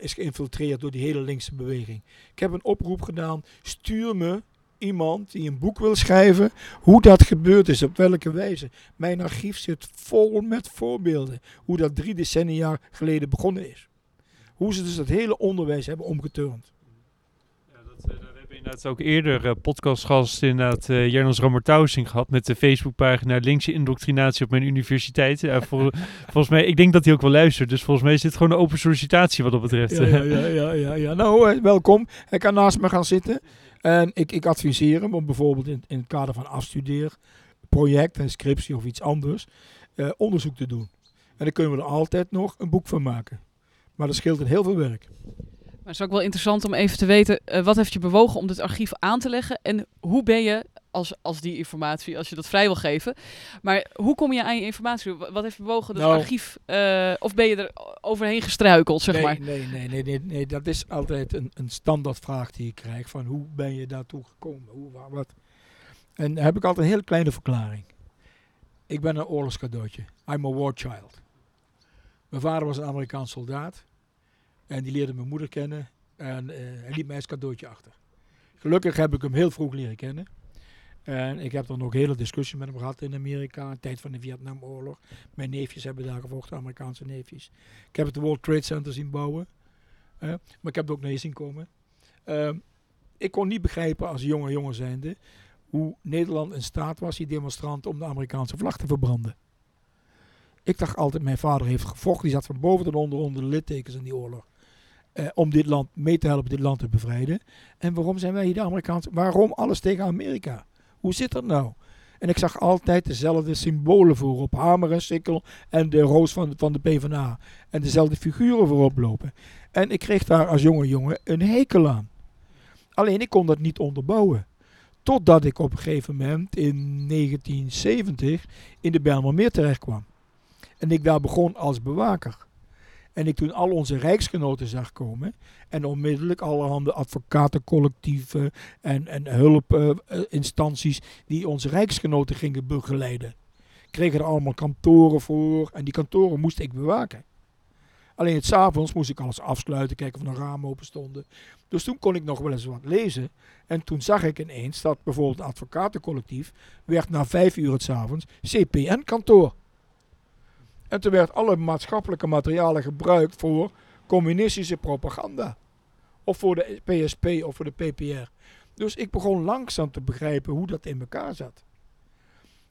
S3: is geïnfiltreerd door die hele linkse beweging. Ik heb een oproep gedaan: stuur me iemand die een boek wil schrijven, hoe dat gebeurd is, op welke wijze. Mijn archief zit vol met voorbeelden, hoe dat drie decennia geleden begonnen is. Hoe ze dus dat hele onderwijs hebben omgeturnd.
S4: Ja, dat, eh, daar hebben we inderdaad ook eerder eh, podcastgast inderdaad uh, Jernos Rammertausing gehad met de Facebookpagina Linkse indoctrinatie op mijn universiteit. Vol- <laughs> volgens mij, ik denk dat hij ook wel luistert, dus volgens mij is dit gewoon een open sollicitatie wat dat betreft.
S3: Ja, ja, ja, ja, ja. Nou, eh, welkom. Hij kan naast me gaan zitten. En ik, ik adviseer hem om bijvoorbeeld in, het kader van afstudeerproject, een scriptie of iets anders, eh, onderzoek te doen. En dan kunnen we er altijd nog een boek van maken. Maar dat scheelt in heel veel werk.
S1: Maar het is ook wel interessant om even te weten, eh, wat heeft je bewogen om dit archief aan te leggen? En hoe ben je, als, als die informatie, als je dat vrij wil geven, maar hoe kom je aan je informatie? Wa- Wat heeft bewogen dat
S3: Nou.
S1: archief, eh, of ben je er overheen gestruikeld, zeg
S3: nee,
S1: maar?
S3: Nee, nee, nee, nee, nee, dat is altijd een, een standaardvraag die ik krijg. Van hoe ben je daartoe gekomen? Hoe, waar, wat? En daar heb ik altijd een hele kleine verklaring. Ik ben een oorlogscadeautje. I'm a war child. Mijn vader was een Amerikaans soldaat. En die leerde mijn moeder kennen. En eh, hij liet mij als cadeautje achter. Gelukkig heb ik hem heel vroeg leren kennen. En ik heb dan ook hele discussie met hem gehad in Amerika. In tijd van de Vietnamoorlog. Mijn neefjes hebben daar gevochten, Amerikaanse neefjes. Ik heb het World Trade Center zien bouwen. maar ik heb het ook naar zien komen. Ehm, ik kon niet begrijpen als jonge jongen zijnde hoe Nederland in staat was, die demonstranten, om de Amerikaanse vlag te verbranden. Ik dacht altijd, mijn vader heeft gevochten. Die zat van boven tot onder onder de littekens in die oorlog. Eh, om dit land mee te helpen dit land te bevrijden. En waarom zijn wij hier de Amerikaanse? Waarom alles tegen Amerika? Hoe zit dat nou? En ik zag altijd dezelfde symbolen voorop. Hamer en sikkel en de roos van, van de PvdA. En dezelfde figuren voorop lopen. En ik kreeg daar als jonge jongen een hekel aan. Alleen ik kon dat niet onderbouwen. Totdat ik op een gegeven moment in 1970 in de Bijlmermeer terecht kwam. En ik daar begon als bewaker. En ik toen al onze rijksgenoten zag komen. En onmiddellijk allerhande advocatencollectieven en, en hulpinstanties die onze rijksgenoten gingen begeleiden. Kregen er allemaal kantoren voor en die kantoren moest ik bewaken. Alleen het s'avonds moest ik alles afsluiten, kijken of er ramen open stonden. Dus toen kon ik nog wel eens wat lezen. En toen zag ik ineens dat bijvoorbeeld het advocatencollectief werd na vijf uur het s'avonds CPN-kantoor. En toen werd alle maatschappelijke materialen gebruikt voor communistische propaganda. Of voor de PSP of voor de PPR. Dus ik begon langzaam te begrijpen hoe dat in elkaar zat.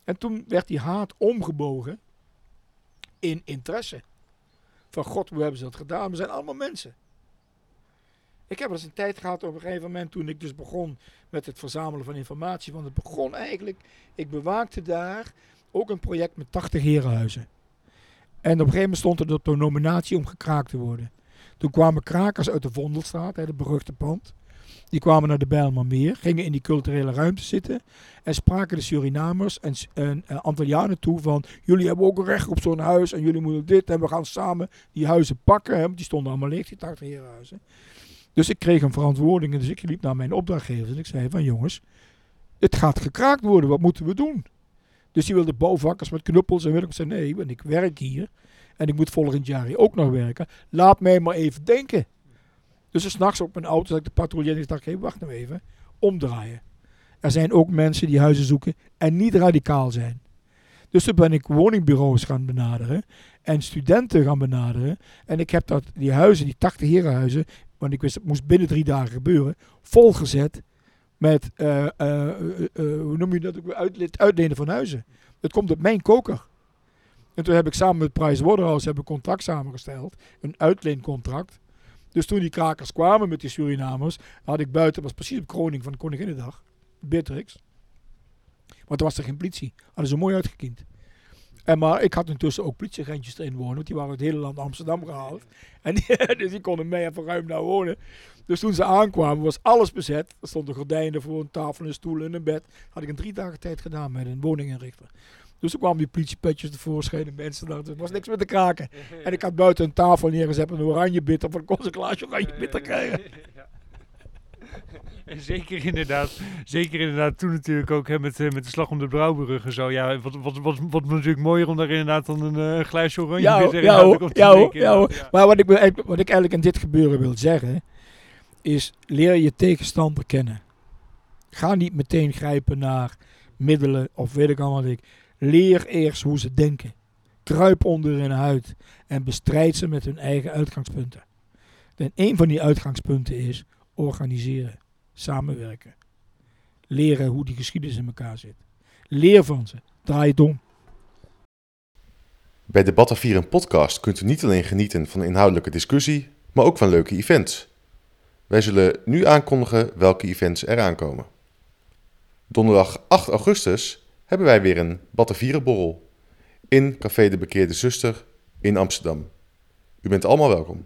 S3: En toen werd die haat omgebogen in interesse. Van god, hoe hebben ze dat gedaan? We zijn allemaal mensen. Ik heb eens een tijd gehad op een gegeven moment toen ik dus begon met het verzamelen van informatie. Want het begon eigenlijk, ik bewaakte daar ook een project met 80 herenhuizen. En op een gegeven moment stond er op de nominatie om gekraakt te worden. Toen kwamen krakers uit de Vondelstraat, hè, het beruchte pand. Die kwamen naar de Bijlmermeer, gingen in die culturele ruimte zitten en spraken de Surinamers en, en eh, Antillianen toe van jullie hebben ook recht op zo'n huis en jullie moeten dit en we gaan samen die huizen pakken. Hè, die stonden allemaal leeg, die 80 herenhuizen. Dus ik kreeg een verantwoording en dus ik liep naar mijn opdrachtgevers en ik zei van jongens, het gaat gekraakt worden, wat moeten we doen? Dus die wilde bouwvakkers met knuppels en weet ik zei nee, want ik werk hier en ik moet volgend jaar hier ook nog werken. Laat mij maar even denken. Dus s'nachts op mijn auto zat ik de patrouille en dacht, hé, wacht nou even, omdraaien. Er zijn ook mensen die huizen zoeken en niet radicaal zijn. Dus toen ben ik woningbureaus gaan benaderen en studenten gaan benaderen. En ik heb dat, die huizen, die 80 herenhuizen, want ik wist het moest binnen drie dagen gebeuren, volgezet met, eh, hoe noem je dat, ook uitlenen van huizen. Het komt op mijn koker. En toen heb ik samen met Price Waterhouse een contract samengesteld, een uitleencontract. Dus toen die krakers kwamen met die Surinamers, had ik buiten, was precies op kroning van Koninginnedag, Beatrix. Maar toen was er geen politie. Hadden ze mooi uitgekiend. En maar ik had intussen ook politieagentjes erin wonen, want die waren het hele land Amsterdam gehaald. En die, <laughs> dus die konden mee even ruim daar wonen. Dus toen ze aankwamen was alles bezet. Er stonden gordijnen voor, een tafel, een stoel en een bed. Had ik in drie dagen tijd gedaan met een woninginrichter. Dus toen kwamen die politiepetjes tevoorschijn en mensen dachten, er was niks meer te kraken. En ik had buiten een tafel neergezet met een oranje bitter, van kon ze een glaasje oranje bitter krijgen. <laughs> <laughs>
S4: En zeker inderdaad, zeker inderdaad toen natuurlijk ook hè, met, eh, met de slag om de Brouwbrug en zo. Ja, wat, wat, wat, wat natuurlijk mooier om daar inderdaad dan een eh, glaasje oranje
S3: Ja, ja,
S4: op te
S3: ja, ja.
S4: Ja.
S3: Maar wat ik, wat ik eigenlijk in dit gebeuren wil zeggen, is leer je tegenstander kennen. Ga niet meteen grijpen naar middelen of weet ik allemaal wat ik. Leer eerst hoe ze denken. Kruip onder hun huid en bestrijd ze met hun eigen uitgangspunten. En een van die uitgangspunten is organiseren, samenwerken. Leren hoe die geschiedenis in elkaar zit. Leer van ze. Draai het om.
S5: Bij Debatten 4 een podcast kunt u niet alleen genieten van inhoudelijke discussie, maar ook van leuke events. Wij zullen nu aankondigen welke events er aankomen. Donderdag 8 augustus hebben wij weer een Battenvierenborrel in Café de Bekeerde Zuster in Amsterdam. U bent allemaal welkom.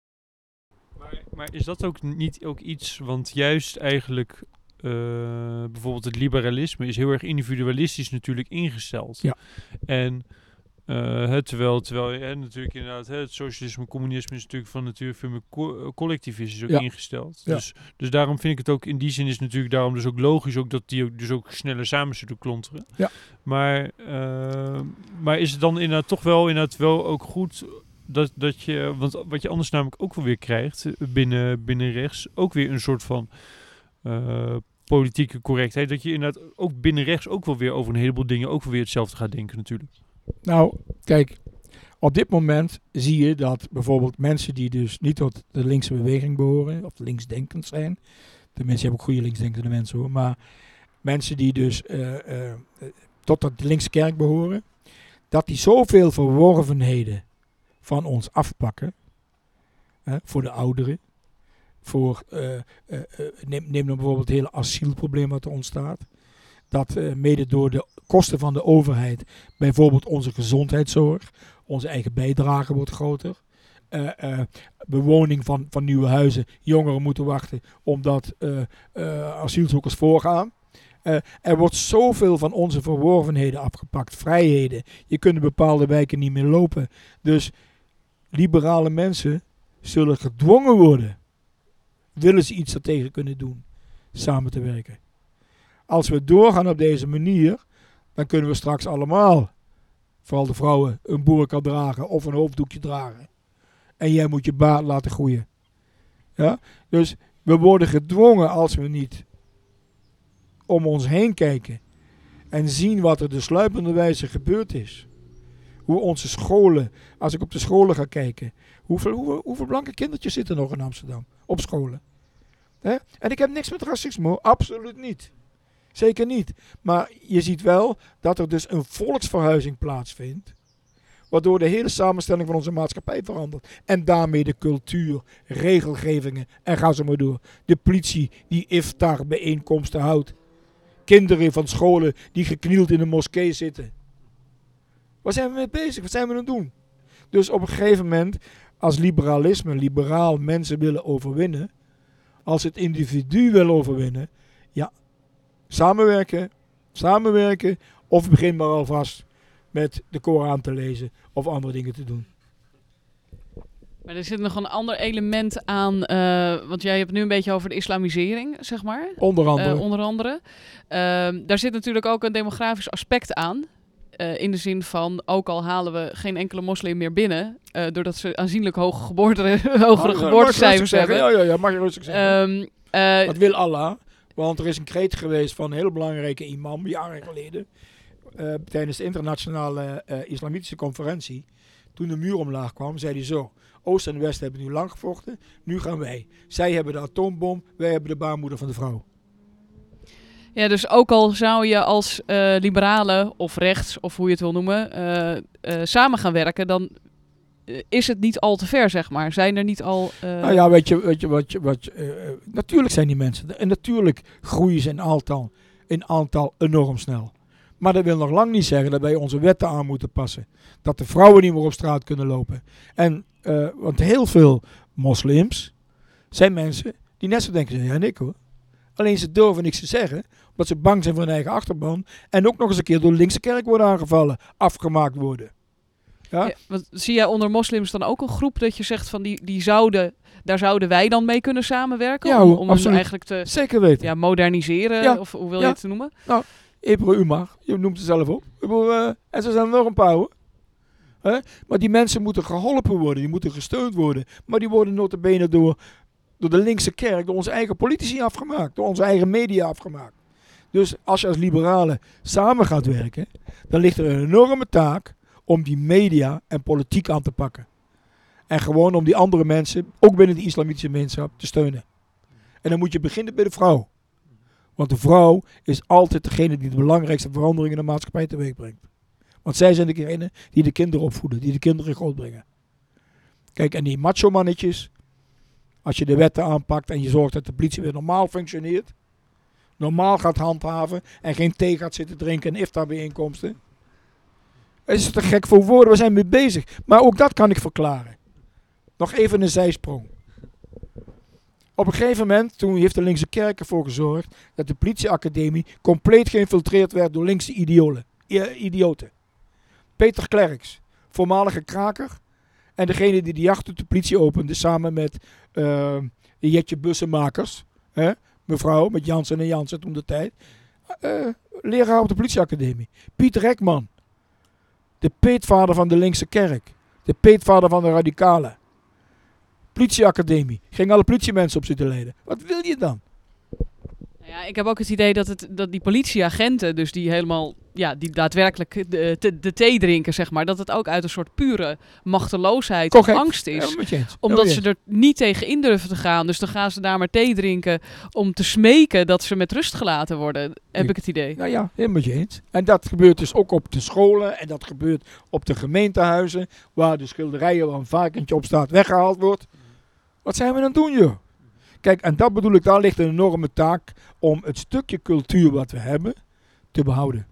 S4: Maar, is dat ook niet ook iets, want juist eigenlijk eh, bijvoorbeeld het liberalisme is heel erg individualistisch natuurlijk ingesteld.
S3: Ja.
S4: En eh, het, terwijl, terwijl hè, natuurlijk inderdaad hè, het socialisme, communisme is natuurlijk van nature veel meer co- eh, collectivistisch ook
S3: Ja.
S4: ingesteld.
S3: Ja.
S4: Dus, dus daarom vind ik het ook in die zin is natuurlijk daarom dus ook logisch ook dat die ook, dus ook sneller samen zullen klonteren.
S3: Ja.
S4: Maar, eh, maar is het dan inderdaad toch wel inderdaad wel ook goed dat, dat je, want wat je anders namelijk ook wel weer krijgt eh, binnen, binnen rechts, ook weer een soort van eh, politieke correctheid. Dat je inderdaad ook binnen rechts ook wel weer over een heleboel dingen ook wel weer hetzelfde gaat denken natuurlijk.
S3: Nou, kijk, op dit moment zie je dat bijvoorbeeld mensen die dus niet tot de linkse beweging behoren, of linksdenkend zijn, de mensen hebben ook goede linksdenkende mensen hoor, maar mensen die dus eh, eh, tot de linkse kerk behoren, dat die zoveel verworvenheden van ons afpakken, hè, voor de ouderen, voor, eh, eh, eh, neem, neem dan bijvoorbeeld het hele asielprobleem wat er ontstaat, dat mede door de kosten van de overheid bijvoorbeeld onze gezondheidszorg, onze eigen bijdrage wordt groter. Bewoning van, van nieuwe huizen. Jongeren moeten wachten omdat asielzoekers voorgaan. Er wordt zoveel van onze verworvenheden afgepakt. Vrijheden. Je kunt bepaalde wijken niet meer lopen. Dus liberale mensen zullen gedwongen worden. Willen ze iets daartegen kunnen doen. Samen te werken. Als we doorgaan op deze manier, dan kunnen we straks allemaal, vooral de vrouwen, een boerka dragen of een hoofddoekje dragen. En jij moet je baard laten groeien. Ja? Dus we worden gedwongen als we niet om ons heen kijken en zien wat er de sluipende wijze gebeurd is. Hoe onze scholen, als ik op de scholen ga kijken, hoeveel, hoeveel, hoeveel blanke kindertjes zitten nog in Amsterdam op scholen? En ik heb niks met racisme, absoluut niet. Zeker niet. Maar je ziet wel dat er dus een volksverhuizing plaatsvindt. Waardoor de hele samenstelling van onze maatschappij verandert. En daarmee de cultuur, regelgevingen en ga zo maar door. De politie die iftar bijeenkomsten houdt. Kinderen van scholen die geknield in een moskee zitten. Waar zijn we mee bezig? Wat zijn we aan het doen? Dus op een gegeven moment, als liberalisme, liberaal mensen willen overwinnen. Als het individu wil overwinnen. Ja, samenwerken, samenwerken. Of begin maar alvast met de Koran te lezen of andere dingen te doen.
S1: Maar er zit nog een ander element aan, eh, want jij hebt nu een beetje over de islamisering, zeg maar.
S3: Onder andere.
S1: Eh, onder andere. Ehm, daar zit natuurlijk ook een demografisch aspect aan. Eh, in de zin van, ook al halen we geen enkele moslim meer binnen, eh, doordat ze aanzienlijk hoge geboorte, <laughs> hogere geboortecijfers hebben.
S3: Ja, ja, ja, mag je rustig zeggen.
S1: Ehm, eh,
S3: Dat wil Allah. Want er is een kreet geweest van een heel belangrijke imam, jaren geleden. tijdens de internationale islamitische conferentie. Toen de muur omlaag kwam, zei hij zo. Oost en West hebben nu lang gevochten, nu gaan wij. Zij hebben de atoombom, wij hebben de baarmoeder van de vrouw.
S1: Ja, dus ook al zou je als eh liberale of rechts, of hoe je het wil noemen, eh, eh, samen gaan werken, dan is het niet al te ver, zeg maar. Zijn er niet al...
S3: Nou ja, weet je, weet je wat je. Wat je natuurlijk zijn die mensen. En natuurlijk groeien ze in aantal, in aantal enorm snel. Maar dat wil nog lang niet zeggen dat wij onze wetten aan moeten passen. Dat de vrouwen niet meer op straat kunnen lopen. En, want heel veel moslims zijn mensen die net zo denken als jij en ik hoor. Alleen ze durven niks te zeggen, omdat ze bang zijn voor hun eigen achterban. En ook nog eens een keer door de linkse kerk worden aangevallen, afgemaakt worden. Ja?
S1: ja, want zie jij onder moslims dan ook een groep dat je zegt van die, die zouden, daar zouden wij dan mee kunnen samenwerken?
S3: Ja,
S1: om om
S3: absoluut.
S1: eigenlijk te
S3: Zeker weten.
S1: ja, moderniseren,
S3: Ja,
S1: of hoe wil je het noemen?
S3: Ebro Umar, je noemt het zelf op. En zo zijn er nog een paar hoor. Maar die mensen moeten geholpen worden, die moeten gesteund worden. Maar die worden notabene door, door de linkse kerk, door onze eigen politici afgemaakt. Door onze eigen media afgemaakt. Dus als je als liberalen samen gaat werken, dan ligt er een enorme taak om die media en politiek aan te pakken. En gewoon om die andere mensen, ook binnen de islamitische gemeenschap, te steunen. En dan moet je beginnen bij de vrouw. Want de vrouw is altijd degene die de belangrijkste veranderingen in de maatschappij teweeg brengt. Want zij zijn degene die de kinderen opvoeden, die de kinderen groot brengen. Kijk, en die macho mannetjes, als je de wetten aanpakt en je zorgt dat de politie weer normaal functioneert, normaal gaat handhaven en geen thee gaat zitten drinken en iftar-bijeenkomsten. Het is te gek voor woorden, we zijn mee bezig. Maar ook dat kan ik verklaren. Nog even een zijsprong. Op een gegeven moment, toen heeft de linkse kerk ervoor gezorgd dat de politieacademie compleet geïnfiltreerd werd door linkse idiolen, idioten. Peter Klerks, voormalige kraker. En degene die de jacht op de politie opende samen met eh, de Jetje Bussenmakers. Hè? Mevrouw, met Jansen en Jansen toen de tijd. Eh, leraar op de politieacademie. Pieter Ekman. De peetvader van de linkse kerk. De peetvader van de radicalen. Politieacademie. Ging alle politiemensen op zitten leiden. Wat wil je dan?
S1: Ja, ik heb ook het idee dat, het, dat die politieagenten, dus die helemaal, ja, die daadwerkelijk de, de, de thee drinken, zeg maar, dat het ook uit een soort pure machteloosheid
S3: Correct.
S1: of angst is.
S3: Ja.
S1: Omdat
S3: Ja,
S1: ze er niet tegen in durven te gaan. Dus dan gaan ze daar maar thee drinken om te smeken dat ze met rust gelaten worden. Heb
S3: Ik-
S1: het idee.
S3: Nou ja, helemaal je eens. En dat gebeurt dus ook op de scholen en dat gebeurt op de gemeentehuizen, waar de schilderijen waar een varkentje op staat weggehaald wordt. Wat zijn we het doen, joh? Kijk, en dat bedoel ik, daar ligt een enorme taak om het stukje cultuur wat we hebben te behouden,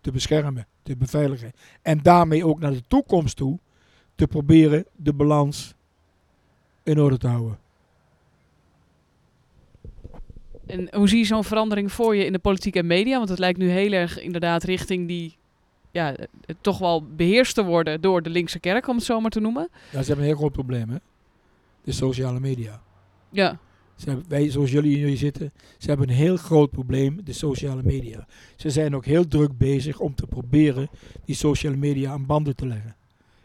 S3: te beschermen, te beveiligen. En daarmee ook naar de toekomst toe te proberen de balans in orde te houden.
S1: En hoe zie je zo'n verandering voor je in de politiek en media? Want het lijkt nu heel erg inderdaad richting die, ja, eh, toch wel beheerst te worden door de linkse kerk, om het zo maar te noemen.
S3: Ja, ze hebben een heel groot probleem, hè? De sociale media.
S1: Ja,
S3: Ze wij, zoals jullie hier zitten, ze hebben een heel groot probleem, de sociale media. Ze zijn ook heel druk bezig om te proberen die sociale media aan banden te leggen.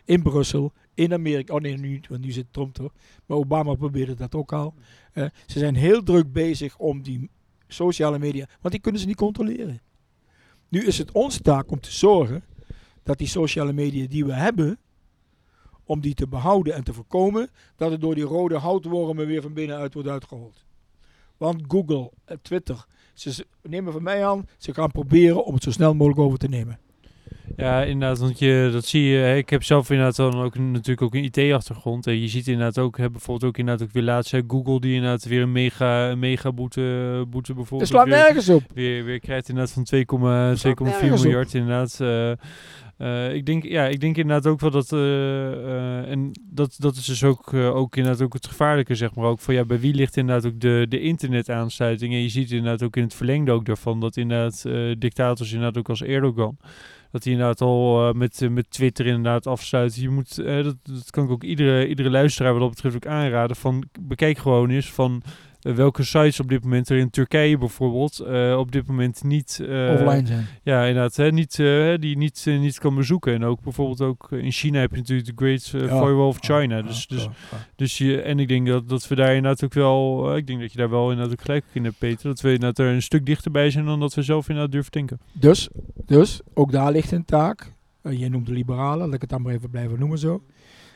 S3: In Brussel, in Amerika, oh nee, nu, want nu zit Trump toch, maar Obama probeerde dat ook al. Eh, ze zijn heel druk bezig om die sociale media, want die kunnen ze niet controleren. Nu is het onze taak om te zorgen dat die sociale media die we hebben, om die te behouden en te voorkomen, dat het door die rode houtwormen weer van binnenuit wordt uitgehold. Want Google en Twitter, ze nemen van mij aan, ze gaan proberen om het zo snel mogelijk over te nemen.
S4: Ja, inderdaad, want je, dat zie je. hè, Ik heb zelf inderdaad dan ook natuurlijk ook een IT-achtergrond. En je ziet inderdaad ook, hè, bijvoorbeeld ook inderdaad ook weer laatst hè, Google die inderdaad weer een mega, een mega boete, boete
S3: Dat
S4: bijvoorbeeld
S3: slaat
S4: weer,
S3: nergens op.
S4: weer, weer krijgt inderdaad van 2,4
S3: nergens op.
S4: miljard inderdaad. eh, eh, ik, denk, ja, ik denk inderdaad ook wel dat, eh, eh, en dat, dat is dus ook, ook inderdaad ook het gevaarlijke, zeg maar ook, van ja, bij wie ligt inderdaad ook de, de internetaansluiting. En je ziet inderdaad ook in het verlengde ook daarvan, dat inderdaad dictators inderdaad ook als Erdogan, dat hij inderdaad al met, met Twitter inderdaad afsluit. Je moet, dat, dat kan ik ook iedere, iedere luisteraar wat dat betreft ook aanraden, van bekijk gewoon eens van eh, welke sites op dit moment er in Turkije bijvoorbeeld eh, op dit moment niet... eh,
S3: Offline zijn.
S4: ja, inderdaad. Hè, niet, die niet, niet kan bezoeken. En ook bijvoorbeeld ook in China heb je natuurlijk de Great. Firewall of China. Dus, dus, dus je, en ik denk dat, dat we daar inderdaad ook wel... ik denk dat je daar wel inderdaad ook gelijk in hebt, Peter. Dat we inderdaad er een stuk dichterbij zijn dan dat we zelf inderdaad durven denken.
S3: Dus, dus, ook daar ligt een taak. Jij noemt de liberalen, laat ik het dan maar even blijven noemen zo.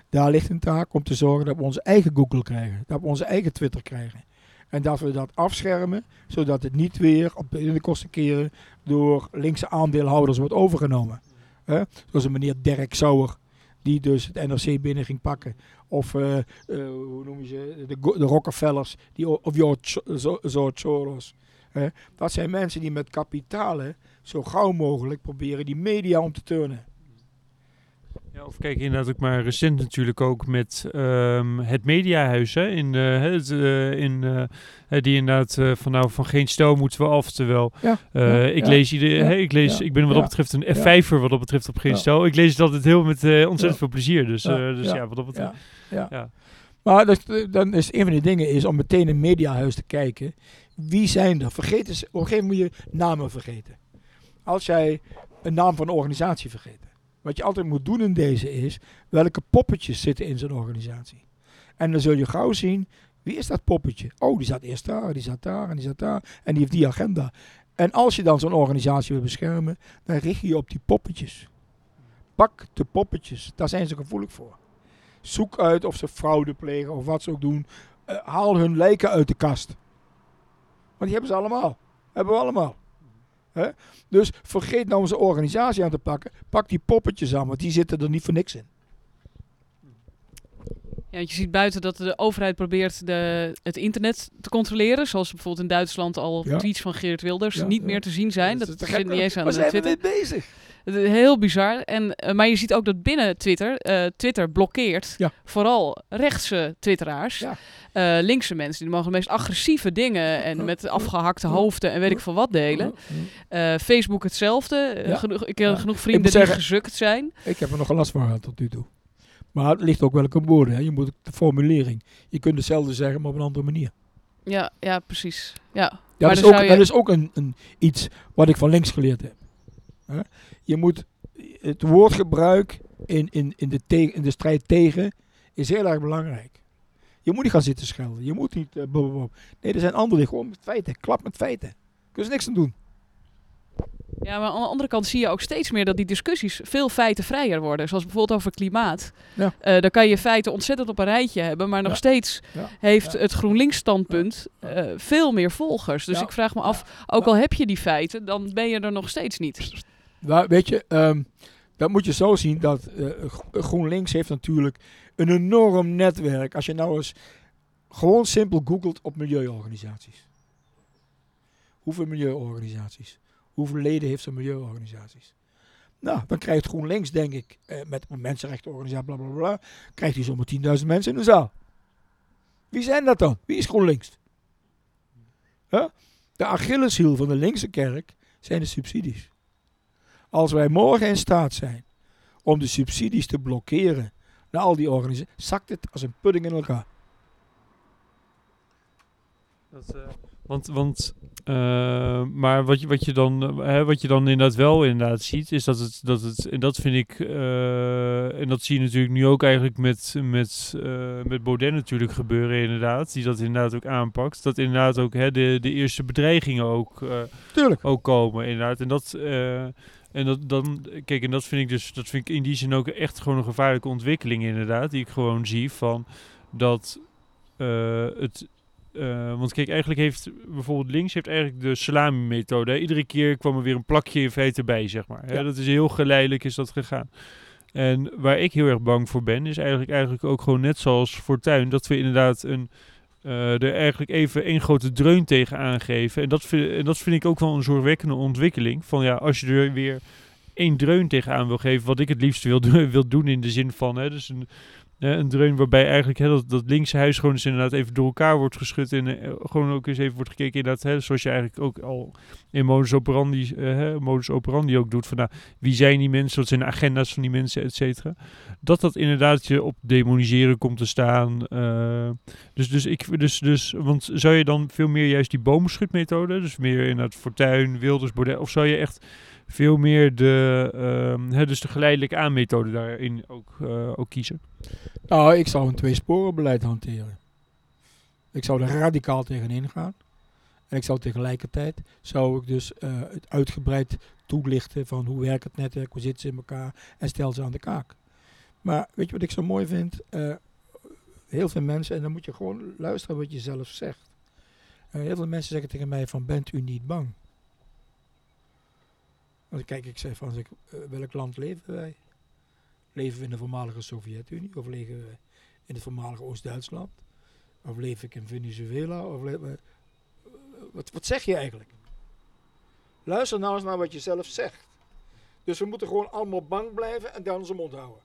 S3: Daar ligt een taak om te zorgen dat we onze eigen Google krijgen. Dat we onze eigen Twitter krijgen. En dat we dat afschermen, zodat het niet weer op de kosten keren door linkse aandeelhouders wordt overgenomen. Hè? Zoals een meneer Dirk Sauer, die dus het NRC binnen ging pakken. Of, eh, eh, hoe noem je ze, de, de Rockefellers, die, of George Soros. Dat zijn mensen die met kapitalen zo gauw mogelijk proberen die media om te turnen.
S4: Ja, of kijk inderdaad ook maar recent natuurlijk ook met ehm, het Mediahuis. Hè, in, eh, het, eh, in, eh, die inderdaad van nou van geen stel moeten we af. Terwijl
S3: Ja, ja,
S4: ik
S3: ja,
S4: lees ieder, ik lees, ik ben wat dat betreft een
S3: ja.
S4: F5er wat dat betreft op geen stel. Ik lees het altijd heel met ontzettend veel plezier. Dus,
S3: Ja,
S4: dus ja, wat dat betreft.
S3: Ja, ja.
S4: Ja.
S3: Maar eh, dan is een van de dingen is om meteen een mediahuis te kijken. Wie zijn er? Vergeet eens, op een gegeven moment moet je namen vergeten. Als jij een naam van een organisatie vergeet. Wat je altijd moet doen in deze is, welke poppetjes zitten in zo'n organisatie. En dan zul je gauw zien, wie is dat poppetje? Oh, die zat eerst daar, die zat daar en die zat daar. En die heeft die agenda. En als je dan zo'n organisatie wil beschermen, dan richt je je op die poppetjes. Pak de poppetjes, daar zijn ze gevoelig voor. Zoek uit of ze fraude plegen of wat ze ook doen. Eh, haal hun lijken uit de kast. Want die hebben ze allemaal. Hebben we allemaal. Hè? Dus vergeet nou een organisatie aan te pakken. Pak die poppetjes aan, want die zitten er niet voor niks in.
S1: Ja, je ziet buiten dat de overheid probeert de, het internet te controleren. Zoals bijvoorbeeld in Duitsland al
S3: Ja.
S1: tweets van Geert Wilders
S3: Ja,
S1: niet
S3: ja.
S1: meer te zien zijn.
S3: Dat
S1: Dat,
S3: is
S1: niet eens aan de
S3: zijn we
S1: Twitter.
S3: mee bezig?
S1: Heel bizar. En, eh, maar je ziet ook dat binnen Twitter, eh, Twitter blokkeert
S3: Ja.
S1: vooral rechtse twitteraars.
S3: Ja.
S1: Eh, linkse mensen, die mogen de meest agressieve dingen en met afgehakte hoofden en weet ik veel wat delen. Facebook hetzelfde.
S3: Ja.
S1: genoeg, ik heb genoeg vrienden die
S3: zeggen-
S1: gezukt zijn.
S3: Ik heb er nog last van gehad tot nu toe. Maar het ligt ook welke woorden. Hè. Je moet de formulering. Je kunt hetzelfde zeggen, maar op een andere manier.
S1: Ja, ja precies. Ja.
S3: Ja,
S1: Maar
S3: dat is ook,
S1: zou je-
S3: dat is ook een, een, iets wat ik van links geleerd heb. Je moet het woordgebruik in, in, in, de te- in de strijd tegen is heel erg belangrijk. Je moet niet gaan zitten schelden. Je moet niet. eh. Nee, er zijn anderen. Gewoon met feiten. Klap met feiten. Kun je niks aan doen.
S1: Ja, maar aan de andere kant zie je ook steeds meer dat die discussies veel feitenvrijer worden. Zoals bijvoorbeeld over klimaat.
S3: Ja.
S1: Eh, dan kan je feiten ontzettend op een rijtje hebben, maar nog
S3: Ja.
S1: steeds
S3: Ja.
S1: heeft het GroenLinks standpunt
S3: Ja.
S1: eh, veel meer volgers. Dus ik vraag me af, ook al heb je die feiten, dan ben je er nog steeds niet.
S3: Weet je, ehm, dat moet je zo zien dat eh, Gro- GroenLinks heeft natuurlijk een enorm netwerk. Als je nou eens gewoon simpel googelt op milieuorganisaties. Hoeveel milieuorganisaties? Hoeveel leden heeft zo'n milieuorganisaties? Nou, dan krijgt GroenLinks, denk ik, eh, met een mensenrechtenorganisatie, bla bla bla, krijgt hij zomaar 10.000 mensen in de zaal. Wie zijn dat dan? Wie is GroenLinks? De Achilleshiel van de linkse kerk zijn de subsidies. Als wij morgen in staat zijn om de subsidies te blokkeren naar al die organisaties, zakt het als een pudding in elkaar.
S4: Dat, eh, want, want eh, maar wat je, wat, je dan, hè, wat je dan inderdaad wel inderdaad ziet, is dat het, dat het en dat vind ik, eh, en dat zie je natuurlijk nu ook eigenlijk met, met, met Baudet natuurlijk gebeuren inderdaad, die dat inderdaad ook aanpakt, dat inderdaad ook hè, de, de eerste bedreigingen ook,
S3: Tuurlijk.
S4: ook komen inderdaad. En dat, En dat, dan, kijk, en dat vind ik dus, dat vind ik in die zin ook echt gewoon een gevaarlijke ontwikkeling inderdaad, die ik gewoon zie van dat eh, het, eh, want kijk, eigenlijk heeft bijvoorbeeld links heeft eigenlijk de salami-methode. Iedere keer kwam er weer een plakje in feite bij, zeg maar. hè.
S3: Ja.
S4: Dat is heel geleidelijk is dat gegaan. En waar ik heel erg bang voor ben, is eigenlijk, eigenlijk ook gewoon net zoals Fortuin, dat we inderdaad een, eh, er eigenlijk even één grote dreun tegen aangeven. En dat, vind, en dat vind ik ook wel een zorgwekkende ontwikkeling. Van ja, als je er weer één dreun tegenaan wil geven, wat ik het liefst wil, <laughs> wil doen in de zin van, hè, dus een, een dreun waarbij eigenlijk hè, dat, dat linkse huis gewoon eens inderdaad even door elkaar wordt geschud en eh, gewoon ook eens even wordt gekeken inderdaad, hè, zoals je eigenlijk ook al in modus operandi, eh, modus operandi ook doet, van nou, wie zijn die mensen, wat zijn de agenda's van die mensen, et cetera. Dat dat inderdaad je op demoniseren komt te staan. eh, dus, dus ik, dus, dus, want zou je dan veel meer juist die bomenschutmethode, dus meer inderdaad fortuin, wilders, of zou je echt veel meer de, hè, dus de geleidelijke aanmethode daarin ook, eh, ook kiezen?
S3: Nou, ik zou een tweesporenbeleid hanteren. Ik zou er radicaal tegenin gaan. En ik zou tegelijkertijd zou ik dus eh, het uitgebreid toelichten van hoe werkt het netwerk, hoe zitten ze in elkaar en stel ze aan de kaak. Maar weet je wat ik zo mooi vind? Eh, heel veel mensen, en dan moet je gewoon luisteren wat je zelf zegt. Heel veel mensen zeggen tegen mij van, bent u niet bang? Dan kijk ik zeg van, eh, welk land leven wij? Leven we in de voormalige Sovjet-Unie of leven we in het voormalige Oost-Duitsland? Of leef ik in Venezuela? Of wat, wat zeg je eigenlijk? Luister nou eens naar wat je zelf zegt. Dus we moeten gewoon allemaal bang blijven en dan onze mond houden.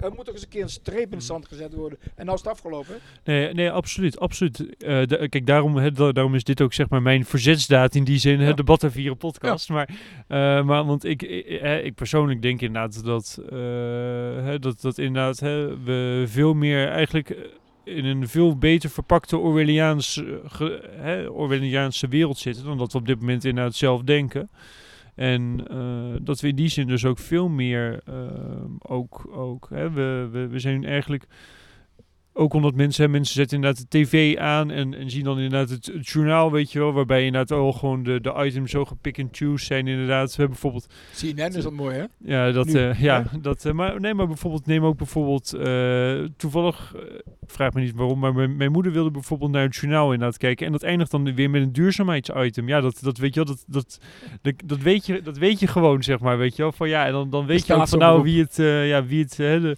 S3: Er moet toch eens een keer een streep in het zand gezet worden. En nou is het afgelopen.
S4: Nee, nee absoluut. absoluut. Eh, kijk, daarom, daarom is dit ook zeg maar mijn verzetsdaad in die zin,
S3: Ja.
S4: het debat en vieren podcast. Maar, eh, maar want ik, ik, eh, ik persoonlijk denk inderdaad dat, hè, dat, dat inderdaad we veel meer eigenlijk in een veel beter verpakte Orwelliaans, Orwelliaanse wereld zitten dan dat we op dit moment inderdaad zelf denken. En eh, dat we in die zin dus ook veel meer eh, ook, ook hè, we, we, we zijn eigenlijk ook omdat mensen, mensen zetten inderdaad de tv aan en, en zien dan inderdaad het, het journaal, weet je wel, waarbij inderdaad al gewoon de, de items zo gepick and choose zijn inderdaad. We hebben bijvoorbeeld
S3: CNN is dat mooi, hè?
S4: ja, dat,
S3: Nu,
S4: eh, ja, dat, eh, maar nee, maar bijvoorbeeld, neem ook bijvoorbeeld, eh, toevallig, vraag me niet waarom, maar mijn, mijn moeder wilde bijvoorbeeld naar het journaal inderdaad kijken en dat eindigt dan weer met een duurzaamheidsitem. Ja, dat, dat weet je wel, dat, dat, dat, dat weet je, dat weet je gewoon, zeg maar, weet je wel, van ja, en dan, dan weet je ook van nou wie het, ja, wie het, hè, de,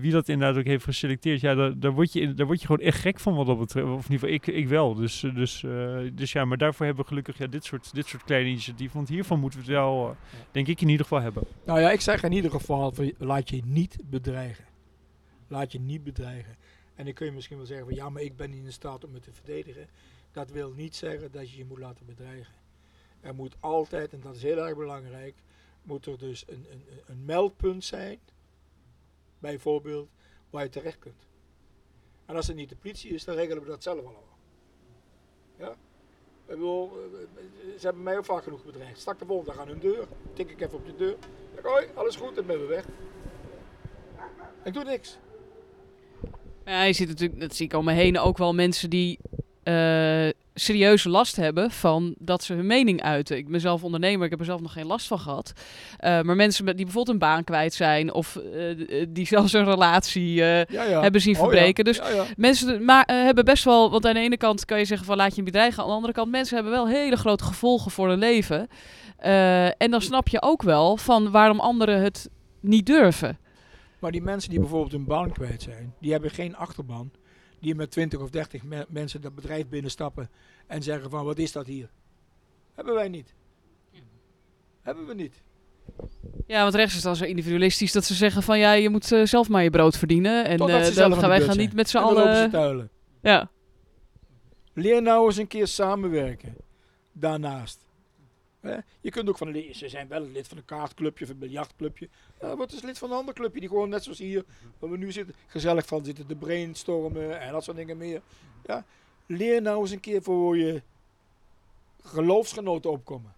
S4: wie dat inderdaad ook heeft geselecteerd. Ja, daar, daar, word je, in- daar word je gewoon echt gek van wat dat betreft, of in ieder geval ik, ik wel. Dus, eh, dus, eh, dus ja, maar daarvoor hebben we gelukkig ja, dit, soort, dit soort kleine initiatieven, want hiervan moeten we het wel, eh, denk ik in ieder geval hebben.
S3: Nou ja, ik zeg in ieder geval, laat je niet bedreigen. Laat je niet bedreigen. En dan kun je misschien wel zeggen van ja, maar ik ben niet in staat om het te verdedigen. Dat wil niet zeggen dat je je moet laten bedreigen. Er moet altijd, en dat is heel erg belangrijk, moet er dus een, een, een meldpunt zijn, bijvoorbeeld, waar je terecht kunt. En als het niet de politie is, dan regelen we dat zelf allemaal. Ja? Ik bedoel, ze hebben mij ook vaak genoeg bedreigd. Stak de volgende dag aan hun deur, tik ik even op de deur. Zeg, hoi, alles goed, en ben weer weg. Ik doe niks.
S1: Ja, je ziet natuurlijk, dat zie ik om me heen, ook wel mensen die eh, serieuze last hebben van dat ze hun mening uiten. Ik ben zelf ondernemer, ik heb er zelf nog geen last van gehad. Eh, maar mensen die bijvoorbeeld een baan kwijt zijn of eh, d- die zelfs een relatie eh,
S3: Ja, ja.
S1: hebben zien
S3: Oh, ja.
S1: verbreken. Dus mensen maar, eh, hebben best wel, want aan de ene kant kan je zeggen van laat je je bedreigen. Aan de andere kant, mensen hebben wel hele grote gevolgen voor hun leven. Eh, en dan snap je ook wel van waarom anderen het niet durven.
S3: Maar die mensen die bijvoorbeeld hun baan kwijt zijn, die hebben geen achterban. Die met 20 of 30 me- mensen dat bedrijf binnenstappen en zeggen van wat is dat hier? Hebben wij niet. Hebben we niet.
S1: Ja, want rechts is dan zo individualistisch dat ze zeggen van ja, je moet eh, zelf maar je brood verdienen. En eh, dan gaan wij gaan
S3: zijn.
S1: niet met z'n allen. Ja.
S3: Leer nou eens een keer samenwerken. Daarnaast. Je kunt ook van le- ze zijn wel lid van een kaartclubje of een biljartclubje. Ja, word eens lid van een ander clubje die gewoon net zoals hier, waar we nu zitten, gezellig van zitten te brainstormen en dat soort dingen meer. Ja? Leer nou eens een keer voor je geloofsgenoten opkomen.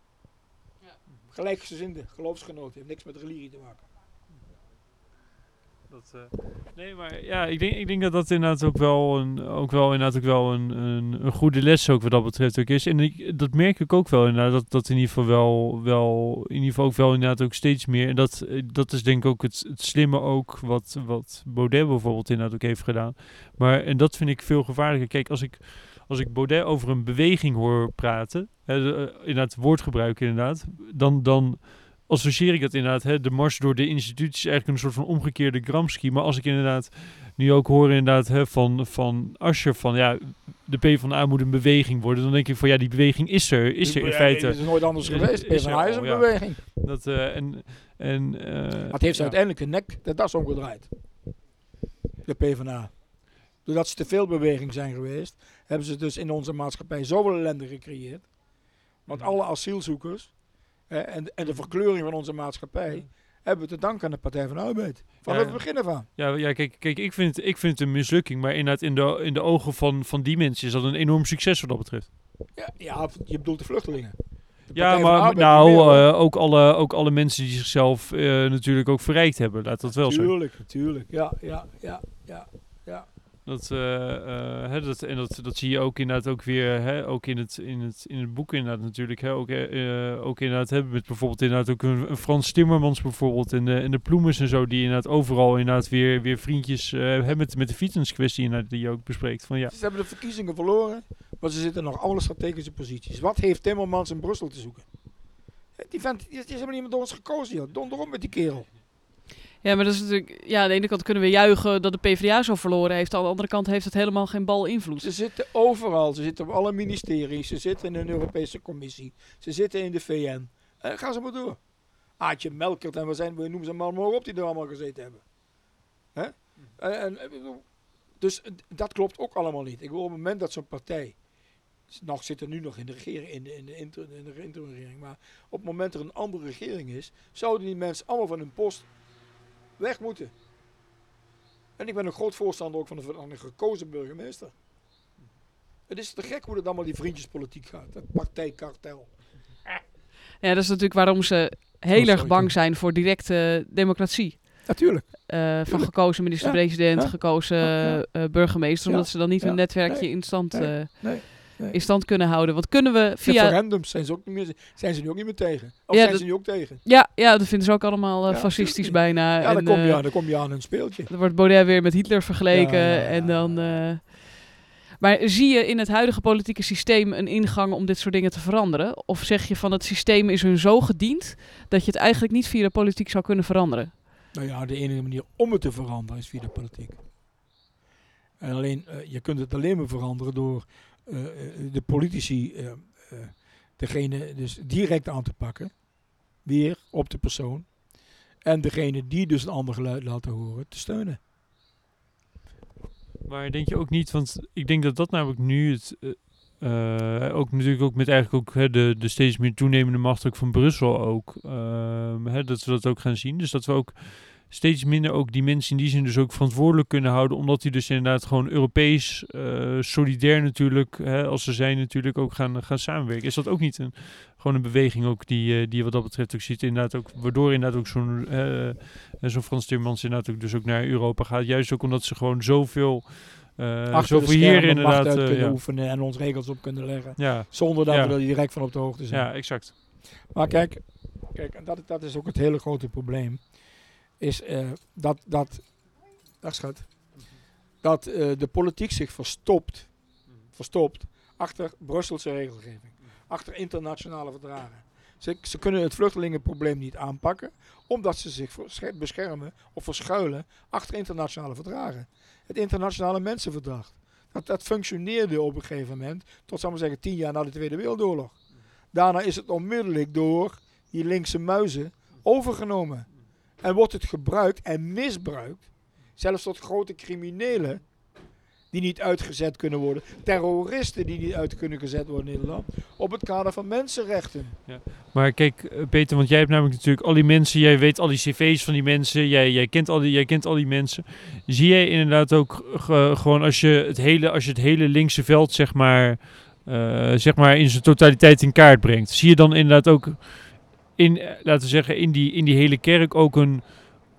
S3: Gelijkgezinde geloofsgenoten, heeft niks met religie te maken.
S4: Dat, eh, Nee, maar ja, ik denk, ik denk dat dat inderdaad ook wel een, ook wel, inderdaad ook wel een, een, een goede les ook wat dat betreft ook is. En dat merk ik ook wel inderdaad, dat, dat in ieder geval wel, wel, in ieder geval ook wel inderdaad ook steeds meer. En dat, eh, dat is denk ik ook het, het slimme ook wat, wat Baudet bijvoorbeeld inderdaad ook heeft gedaan. Maar, en dat vind ik veel gevaarlijker. Kijk, als ik, als ik Baudet over een beweging hoor praten, hè, eh, inderdaad woordgebruik inderdaad, dan... dan associeer ik dat inderdaad, hè, de mars door de instituties is eigenlijk een soort van omgekeerde Gramsci. Maar als ik inderdaad nu ook hoor inderdaad hè, van, van Asscher van ja, de PvdA moet een beweging worden, dan denk ik van ja, die beweging is er, is er in feite.
S3: Het is nooit anders geweest.
S4: er
S3: PvdA is een
S4: ja.
S3: beweging.
S4: Dat, eh, en, en, eh,
S3: het heeft
S4: ja.
S3: uiteindelijk de nek de das omgedraaid. De PvdA. Doordat ze te veel beweging zijn geweest, hebben ze dus in onze maatschappij zoveel ellende gecreëerd. Want alle asielzoekers hè, en, en de verkleuring van onze maatschappij hebben we te danken aan de Partij van de Arbeid. Vanaf
S4: Ja.
S3: het begin aan.
S4: Ja, ja kijk, kijk ik, vind, ik vind het een mislukking, maar inderdaad in de, in de ogen van, van die mensen is dat een enorm succes wat dat betreft.
S3: Ja, ja, je bedoelt de vluchtelingen. De
S4: Ja,
S3: van
S4: maar nou, eh, ook, alle, ook alle mensen die zichzelf eh, natuurlijk ook verrijkt hebben, laat dat wel zijn.
S3: Tuurlijk, natuurlijk. Ja, ja, ja, ja.
S4: Dat, eh, eh, hè, dat, en dat, dat zie je ook inderdaad ook weer, hè, ook in het, in, het, in het boek inderdaad natuurlijk. Hè, ook, eh, ook inderdaad hebben met bijvoorbeeld inderdaad ook een, Frans Timmermans bijvoorbeeld en de, en de Ploemers en zo, die inderdaad overal inderdaad weer, weer vriendjes hebben met, met de fietsenskwestie inderdaad die je ook bespreekt. Van ja,
S3: Ze hebben de verkiezingen verloren, maar ze zitten nog alle strategische posities. Wat heeft Timmermans in Brussel te zoeken? Die vent die is helemaal niet door ons gekozen, joh. Op met die kerel.
S1: Ja, maar dat is natuurlijk... Ja, aan de ene kant kunnen we juichen dat de PvdA zo verloren heeft. Aan de andere kant heeft het helemaal geen bal invloed.
S3: Ze zitten overal. Ze zitten op alle ministeries. Ze zitten in een Europese commissie. Ze zitten in de VN. En gaan ze maar door. Aatje Melkert en we, zijn, we noemen ze maar maar op die er allemaal gezeten hebben. Hè? En, en, ik bedoel, dus eh, dat klopt ook allemaal niet. Ik wil op het moment dat zo'n partij nog zit er nu nog in de regering, in de, in de, inter, in de interimregering, maar op het moment er een andere regering is, zouden die mensen allemaal van hun post weg moeten. En ik ben een groot voorstander ook van een, gekozen burgemeester. Het is te gek hoe dat allemaal die vriendjespolitiek gaat. Dat partijkartel.
S1: Ja, dat is natuurlijk waarom ze heel
S3: Oh,
S1: erg bang zijn voor directe democratie.
S3: Natuurlijk.
S1: Eh, van gekozen minister-president,
S3: Ja.
S1: gekozen
S3: Ja,
S1: eh, burgemeester, omdat ze dan niet hun netwerkje
S3: Nee.
S1: in, stand,
S3: Nee.
S1: eh,
S3: Nee. Nee.
S1: in stand kunnen houden. Want kunnen we via...
S3: Referendums zijn ze, ook niet meer, zijn ze nu ook niet meer tegen. Of
S1: Ja,
S3: zijn
S1: dat-
S3: ze nu ook tegen?
S1: Ja, ja, dat vinden ze ook allemaal eh, fascistisch <laughs> bijna.
S3: Ja,
S1: En,
S3: dan kom, je
S1: eh,
S3: aan, dan kom je aan een speeltje.
S1: Dan wordt Baudet weer met Hitler vergeleken. En dan, eh, maar zie je in het huidige politieke systeem een ingang om dit soort dingen te veranderen? Of zeg je van het systeem is hun zo gediend dat je het eigenlijk niet via de politiek zou kunnen veranderen?
S3: Nou ja, de enige manier om het te veranderen is via de politiek. En alleen, je kunt het alleen maar veranderen door de politici, eh, eh, degene dus direct aan te pakken. Weer op de persoon. En degene die dus een ander geluid laten horen, te steunen.
S4: Maar denk je ook niet, want ik denk dat dat namelijk nu het. eh, eh, ook natuurlijk ook met eigenlijk ook hè, de, de steeds meer toenemende macht ook van Brussel ook. hè, dat we dat ook gaan zien. Dus dat we ook steeds minder ook die mensen in die zin dus ook verantwoordelijk kunnen houden. Omdat die dus inderdaad gewoon Europees, eh, solidair natuurlijk, hè, als ze zijn natuurlijk ook gaan, gaan samenwerken. Is dat ook niet een, gewoon een beweging ook die, eh, die wat dat betreft ook ziet. Inderdaad ook, waardoor inderdaad ook zo'n eh, eh, zo'n Frans Timmermans inderdaad ook dus ook naar Europa gaat. Juist ook omdat ze gewoon zoveel... eh
S3: de
S4: zoveel hier inderdaad...
S3: uit
S4: eh,
S3: kunnen
S4: ja.
S3: oefenen en ons regels op kunnen leggen.
S4: Ja,
S3: Zonder dat
S4: Ja.
S3: we er direct van op de hoogte zijn.
S4: ja, exact.
S3: Maar kijk, kijk en dat, dat is ook het hele grote probleem. Is eh, dat, dat, dag schat, dat eh, de politiek zich verstopt, verstopt achter Brusselse regelgeving, achter internationale verdragen. Ze, ze kunnen het vluchtelingenprobleem niet aanpakken, omdat ze zich beschermen of verschuilen achter internationale verdragen. Het internationale mensenverdrag. Dat, dat functioneerde op een gegeven moment, tot zal maar zeggen tien jaar na de Tweede Wereldoorlog. Daarna is het onmiddellijk door die linkse muizen overgenomen. En wordt het gebruikt en misbruikt, zelfs tot grote criminelen die niet uitgezet kunnen worden, terroristen die niet uit kunnen gezet worden in Nederland, op het kader van mensenrechten.
S4: Maar kijk, eh, Peter, want jij hebt namelijk natuurlijk al die mensen, jij weet al die cv's van die mensen, jij, jij, kent, al die, jij kent al die mensen. Zie jij inderdaad ook ge- gewoon als je het hele, als je het hele linkse veld, zeg maar, eh, zeg maar in zijn totaliteit in kaart brengt, zie je dan inderdaad ook in, eh, laten we zeggen, in die, in die hele kerk ook een,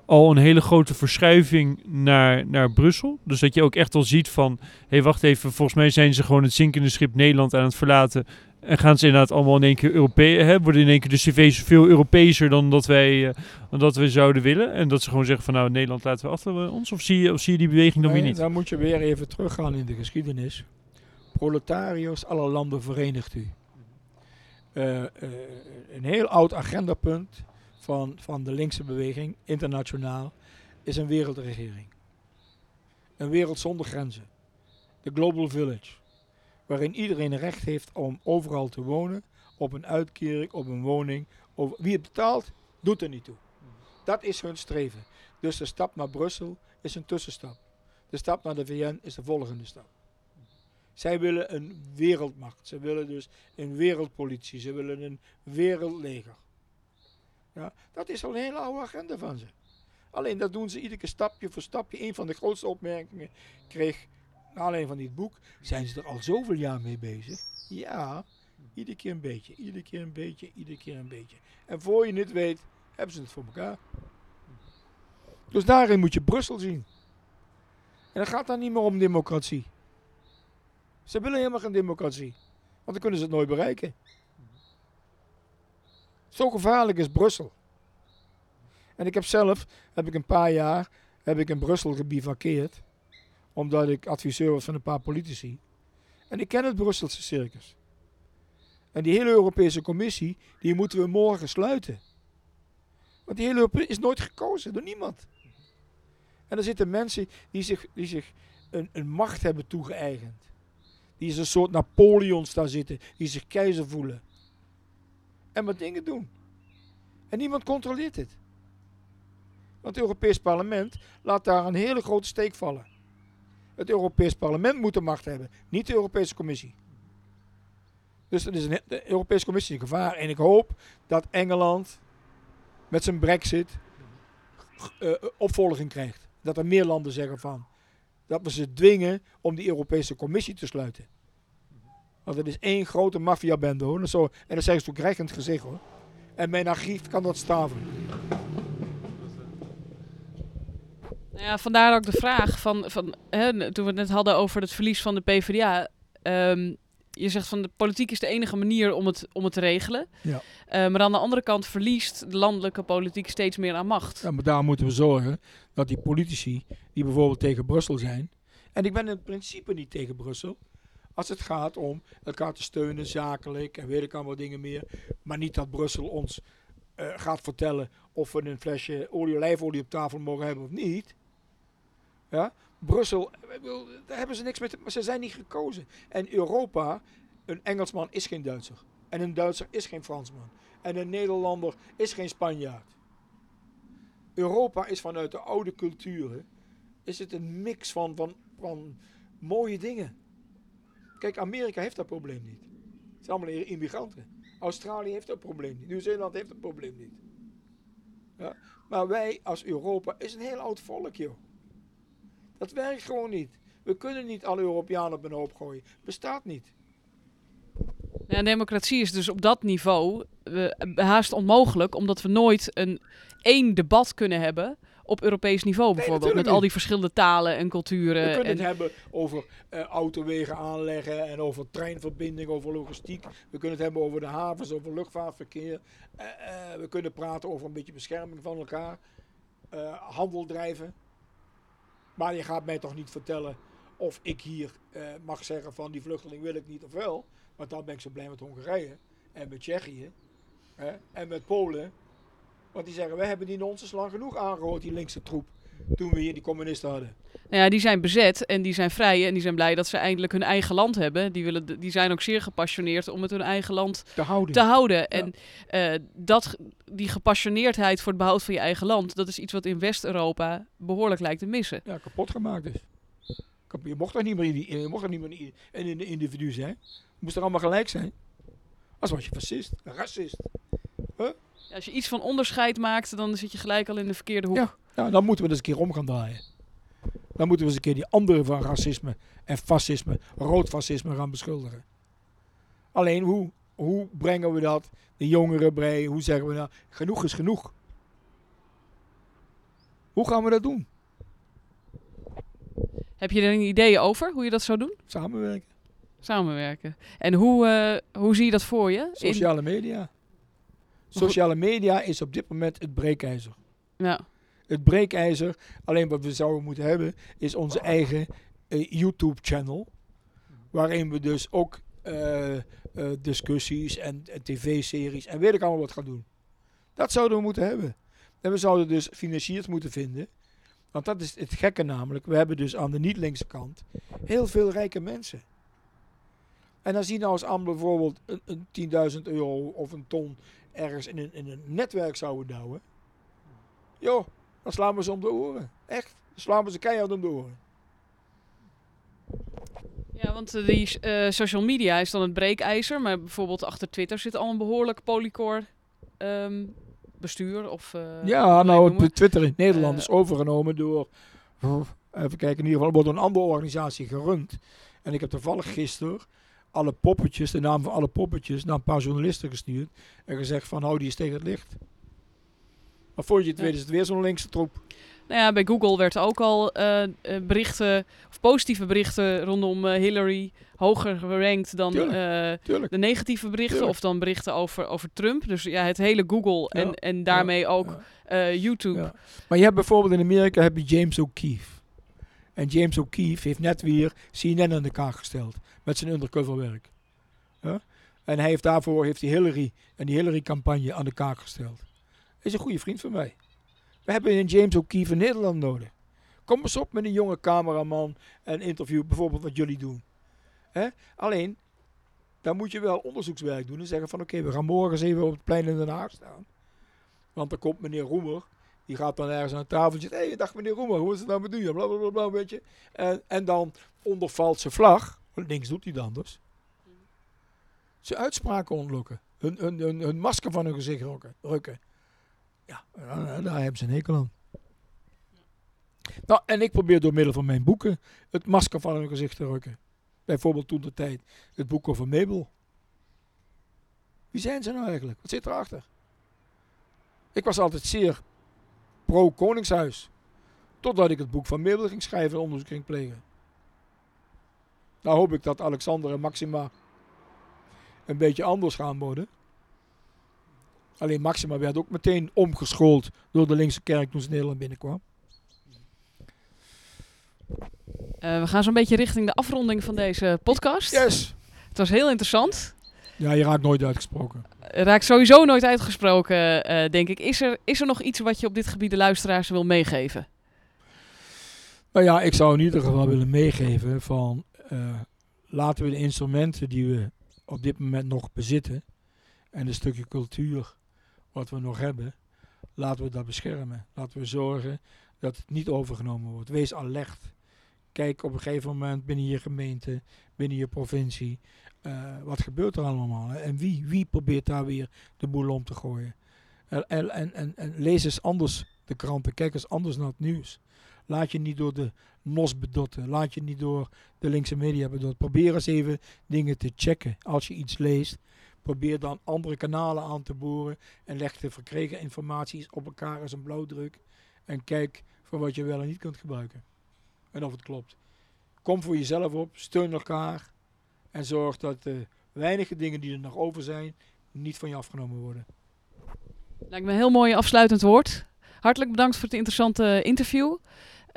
S4: al een hele grote verschuiving naar, naar Brussel. Dus dat je ook echt al ziet van, hé hey, wacht even, volgens mij zijn ze gewoon het zinkende schip Nederland aan het verlaten. En gaan ze inderdaad allemaal in één keer Europees, hè, worden in één keer de cv's veel Europeeser dan dat wij, eh, dan dat we zouden willen. En dat ze gewoon zeggen van, nou Nederland laten we achter ons. Of zie je, of zie je die beweging dan weer niet?
S3: Dan moet je weer even teruggaan in de geschiedenis. Proletariërs, alle landen verenigt u. Eh, eh, een heel oud agendapunt van, van de linkse beweging, internationaal, is een wereldregering. Een wereld zonder grenzen. De Global Village. Waarin iedereen recht heeft om overal te wonen, op een uitkering, op een woning. Over, wie het betaalt, doet er niet toe. Dat is hun streven. Dus de stap naar Brussel is een tussenstap. De stap naar de VN is de volgende stap. Zij willen een wereldmacht. Ze willen dus een wereldpolitie. Ze willen een wereldleger. Ja, dat is al een hele oude agenda van ze. Alleen dat doen ze iedere stapje voor stapje. Een van de grootste opmerkingen kreeg, naar aanleiding van dit boek, zijn ze er al zoveel jaar mee bezig? Ja, iedere keer een beetje, iedere keer een beetje, iedere keer een beetje. En voor je het weet, hebben ze het voor elkaar. Dus daarin moet je Brussel zien. En het gaat dan niet meer om democratie. Ze willen helemaal geen democratie. Want dan kunnen ze het nooit bereiken. Zo gevaarlijk is Brussel. En ik heb zelf, heb ik een paar jaar, heb ik in Brussel gebivakkeerd. Omdat ik adviseur was van een paar politici. En ik ken het Brusselse circus. En die hele Europese Commissie, die moeten we morgen sluiten. Want die hele Europese is nooit gekozen door niemand. En er zitten mensen die zich, die zich een, een macht hebben toegeëigend. Die is een soort Napoleons daar zitten, die zich keizer voelen. En maar dingen doen. En niemand controleert het. Want het Europees Parlement laat daar een hele grote steek vallen. Het Europees Parlement moet de macht hebben, niet de Europese Commissie. Dus dat is een, de Europese Commissie is een gevaar. En ik hoop dat Engeland met zijn brexit eh, opvolging krijgt. Dat er meer landen zeggen van. Dat we ze dwingen om die Europese Commissie te sluiten. Want het is één grote maffiabende hoor. Dat zo, en dat zeggen ze toch dreigend gezicht hoor. En mijn archief kan dat staven.
S1: Nou ja, vandaar ook de vraag van, van hè, toen we het net hadden over het verlies van de PvdA. ehm, je zegt van de politiek is de enige manier om het, om het te regelen.
S3: Ja.
S1: Eh, maar aan de andere kant verliest de landelijke politiek steeds meer aan macht.
S3: Ja, maar daar moeten we zorgen dat die politici die bijvoorbeeld tegen Brussel zijn. En ik ben in principe niet tegen Brussel. Als het gaat om elkaar te steunen, zakelijk en weet ik allemaal dingen meer. Maar niet dat Brussel ons eh, gaat vertellen of we een flesje olie, olijfolie op tafel mogen hebben of niet. Ja? Brussel, bedoel, daar hebben ze niks met, maar ze zijn niet gekozen. En Europa, een Engelsman is geen Duitser. En een Duitser is geen Fransman. En een Nederlander is geen Spanjaard. Europa is vanuit de oude culturen, is het een mix van, van, van mooie dingen. Kijk, Amerika heeft dat probleem niet. Het zijn allemaal immigranten. Australië heeft dat probleem niet. Nieuw-Zeeland heeft dat probleem niet. Ja? Maar wij als Europa is een heel oud volk, joh. Dat werkt gewoon niet. We kunnen niet alle Europeanen op een hoop gooien. Bestaat niet.
S1: Ja, democratie is dus op dat niveau eh, haast onmogelijk, omdat we nooit een één debat kunnen hebben op Europees niveau bijvoorbeeld. met al die verschillende talen en culturen.
S3: We kunnen
S1: en,
S3: het hebben over eh, autowegen aanleggen en over treinverbindingen, over logistiek. We kunnen het hebben over de havens, over luchtvaartverkeer. Eh, eh, we kunnen praten over een beetje bescherming van elkaar. handel drijven. Maar je gaat mij toch niet vertellen of ik hier eh, mag zeggen van die vluchteling wil ik niet of wel. Want dan ben ik zo blij met Hongarije en met Tsjechië hè, en met Polen. Want die zeggen, wij hebben die nonsens lang genoeg aangehoord, die linkse troep. Toen we hier die communisten hadden.
S1: Nou ja, die zijn bezet en die zijn vrij en die zijn blij dat ze eindelijk hun eigen land hebben. Die, willen, die zijn ook zeer gepassioneerd om het hun eigen land
S3: Te houden.
S1: te houden. En eh, dat, die gepassioneerdheid voor het behoud van je eigen land, dat is iets wat in West-Europa behoorlijk lijkt te missen.
S3: Ja, kapot gemaakt is. Kap- Je mocht toch niet meer, in die- je mocht toch niet meer in- een in- individu zijn. Je moest er allemaal gelijk zijn. Als was je fascist, racist.
S1: Ja, als je iets van onderscheid maakt, dan zit je gelijk al in de verkeerde hoek.
S3: Ja. Nou, dan moeten we dus een keer om gaan draaien. Dan moeten we eens een keer die anderen van racisme en fascisme, rood fascisme gaan beschuldigen. Alleen hoe, hoe brengen we dat? De jongeren bij, hoe zeggen we nou? Genoeg is genoeg. Hoe gaan we dat doen?
S1: Heb je er een idee over hoe je dat zou doen?
S3: Samenwerken.
S1: Samenwerken. En hoe, eh, hoe zie je dat voor je?
S3: Sociale media. Sociale media is op dit moment het breekijzer.
S1: ja.
S3: Het breekijzer, alleen wat we zouden moeten hebben, is onze eigen eh, YouTube-channel. Waarin we dus ook eh, eh, discussies en, tv-series en weet ik allemaal wat gaan doen. Dat zouden we moeten hebben. En we zouden dus financiers moeten vinden. Want dat is het gekke namelijk. We hebben dus aan de niet-linkse kant heel veel rijke mensen. En dan zien nou als allemaal bijvoorbeeld een, een 10.000 euro of een ton ergens in een, in een netwerk zouden douwen. Joh, dan slaan we ze om de oren. Echt. Dan slaan we ze keihard om de oren.
S1: Ja, want eh, die eh, social media is dan het breekijzer. Maar bijvoorbeeld achter Twitter zit al een behoorlijk polycor ehm, bestuur. Of, eh,
S3: Ja, nou, Twitter in Nederland is overgenomen door. Even kijken, in ieder geval wordt een andere organisatie gerund. En ik heb toevallig gisteren alle poppetjes, de naam van alle poppetjes, naar een paar journalisten gestuurd. En gezegd van, hou die eens tegen het licht. Maar voor je het weet is het weer zo'n linkse troep.
S1: Nou ja, bij Google werd ook al eh, eh, berichten, of positieve berichten rondom eh, Hillary hoger gerankt dan
S3: Tuurlijk. Tuurlijk.
S1: de negatieve berichten.
S3: Tuurlijk.
S1: Of dan berichten over, over Trump. Dus ja, het hele Google en,
S3: Ja,
S1: en daarmee ook
S3: ja.
S1: YouTube.
S3: Maar je hebt bijvoorbeeld in Amerika heb je James O'Keefe. En James O'Keefe heeft net weer CNN aan de kaak gesteld. Met zijn undercoverwerk. Ja? En hij heeft daarvoor heeft hij Hillary en die Hillary-campagne aan de kaak gesteld. Is een goede vriend van mij. We hebben een James O'Keefe in Nederland nodig. Kom eens op met een jonge cameraman en interview, bijvoorbeeld wat jullie doen. Hè? Alleen, dan moet je wel onderzoekswerk doen en zeggen van oké, we gaan morgen eens even op het plein in Den Haag staan. Want dan komt meneer Roemer, die gaat dan ergens aan een tafeltje. Hé, hey, dag meneer Roemer, hoe is het nou met u? Bla bla weet je. En, en dan onder valse vlag, links doet hij dan dus. Zijn uitspraken ontlokken. Hun, hun, hun, hun masker van hun gezicht rukken. Ja, eh, daar hebben ze een hekel aan. Nou, en ik probeer door middel van mijn boeken het masker van hun gezicht te rukken. Bijvoorbeeld toen de tijd het boek over Mabel. Wie zijn ze nou eigenlijk? Wat zit erachter? Ik was altijd zeer pro-Koningshuis. Totdat ik het boek van Mabel ging schrijven en onderzoek ging plegen. Nou hoop ik dat Alexander en Maxima een beetje anders gaan worden. Alleen Maxima werd ook meteen omgeschoold door de linkse kerk toen ze Nederland binnenkwam.
S1: Eh, we gaan zo'n beetje richting de afronding van deze podcast.
S3: Yes!
S1: Het was heel interessant.
S3: Ja, je raakt nooit uitgesproken.
S1: Raakt sowieso nooit uitgesproken, eh, denk ik. Is er, is er nog iets wat je op dit gebied de luisteraars wil meegeven?
S3: Nou ja, ik zou in ieder geval willen meegeven van eh, laten we de instrumenten die we op dit moment nog bezitten en een stukje cultuur wat we nog hebben, laten we dat beschermen. Laten we zorgen dat het niet overgenomen wordt. Wees alert. Kijk op een gegeven moment binnen je gemeente, binnen je provincie, eh, wat gebeurt er allemaal? En wie, wie probeert daar weer de boel om te gooien? En, en, en, en, en lees eens anders de kranten, kijk eens anders naar het nieuws. Laat je niet door de NOS bedotten. Laat je niet door de linkse media bedotten. Probeer eens even dingen te checken. Als je iets leest, probeer dan andere kanalen aan te boren. En leg de verkregen informatie eens op elkaar als een blauwdruk. En kijk voor wat je wel en niet kunt gebruiken. En of het klopt. Kom voor jezelf op, steun elkaar. En zorg dat de weinige dingen die er nog over zijn, niet van je afgenomen worden.
S1: Lijkt me een heel mooi afsluitend woord. Hartelijk bedankt voor het interessante interview.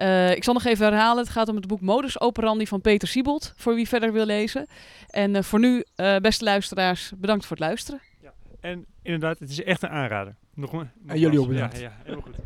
S1: Eh, ik zal nog even herhalen. Het gaat om het boek Modus Operandi van Peter Siebold. Voor wie verder wil lezen. En eh, voor nu, eh, beste luisteraars, bedankt voor het luisteren.
S4: En inderdaad, het is echt een aanrader. Nog,
S3: En jullie ook bedankt.
S4: Ja, ja, helemaal goed.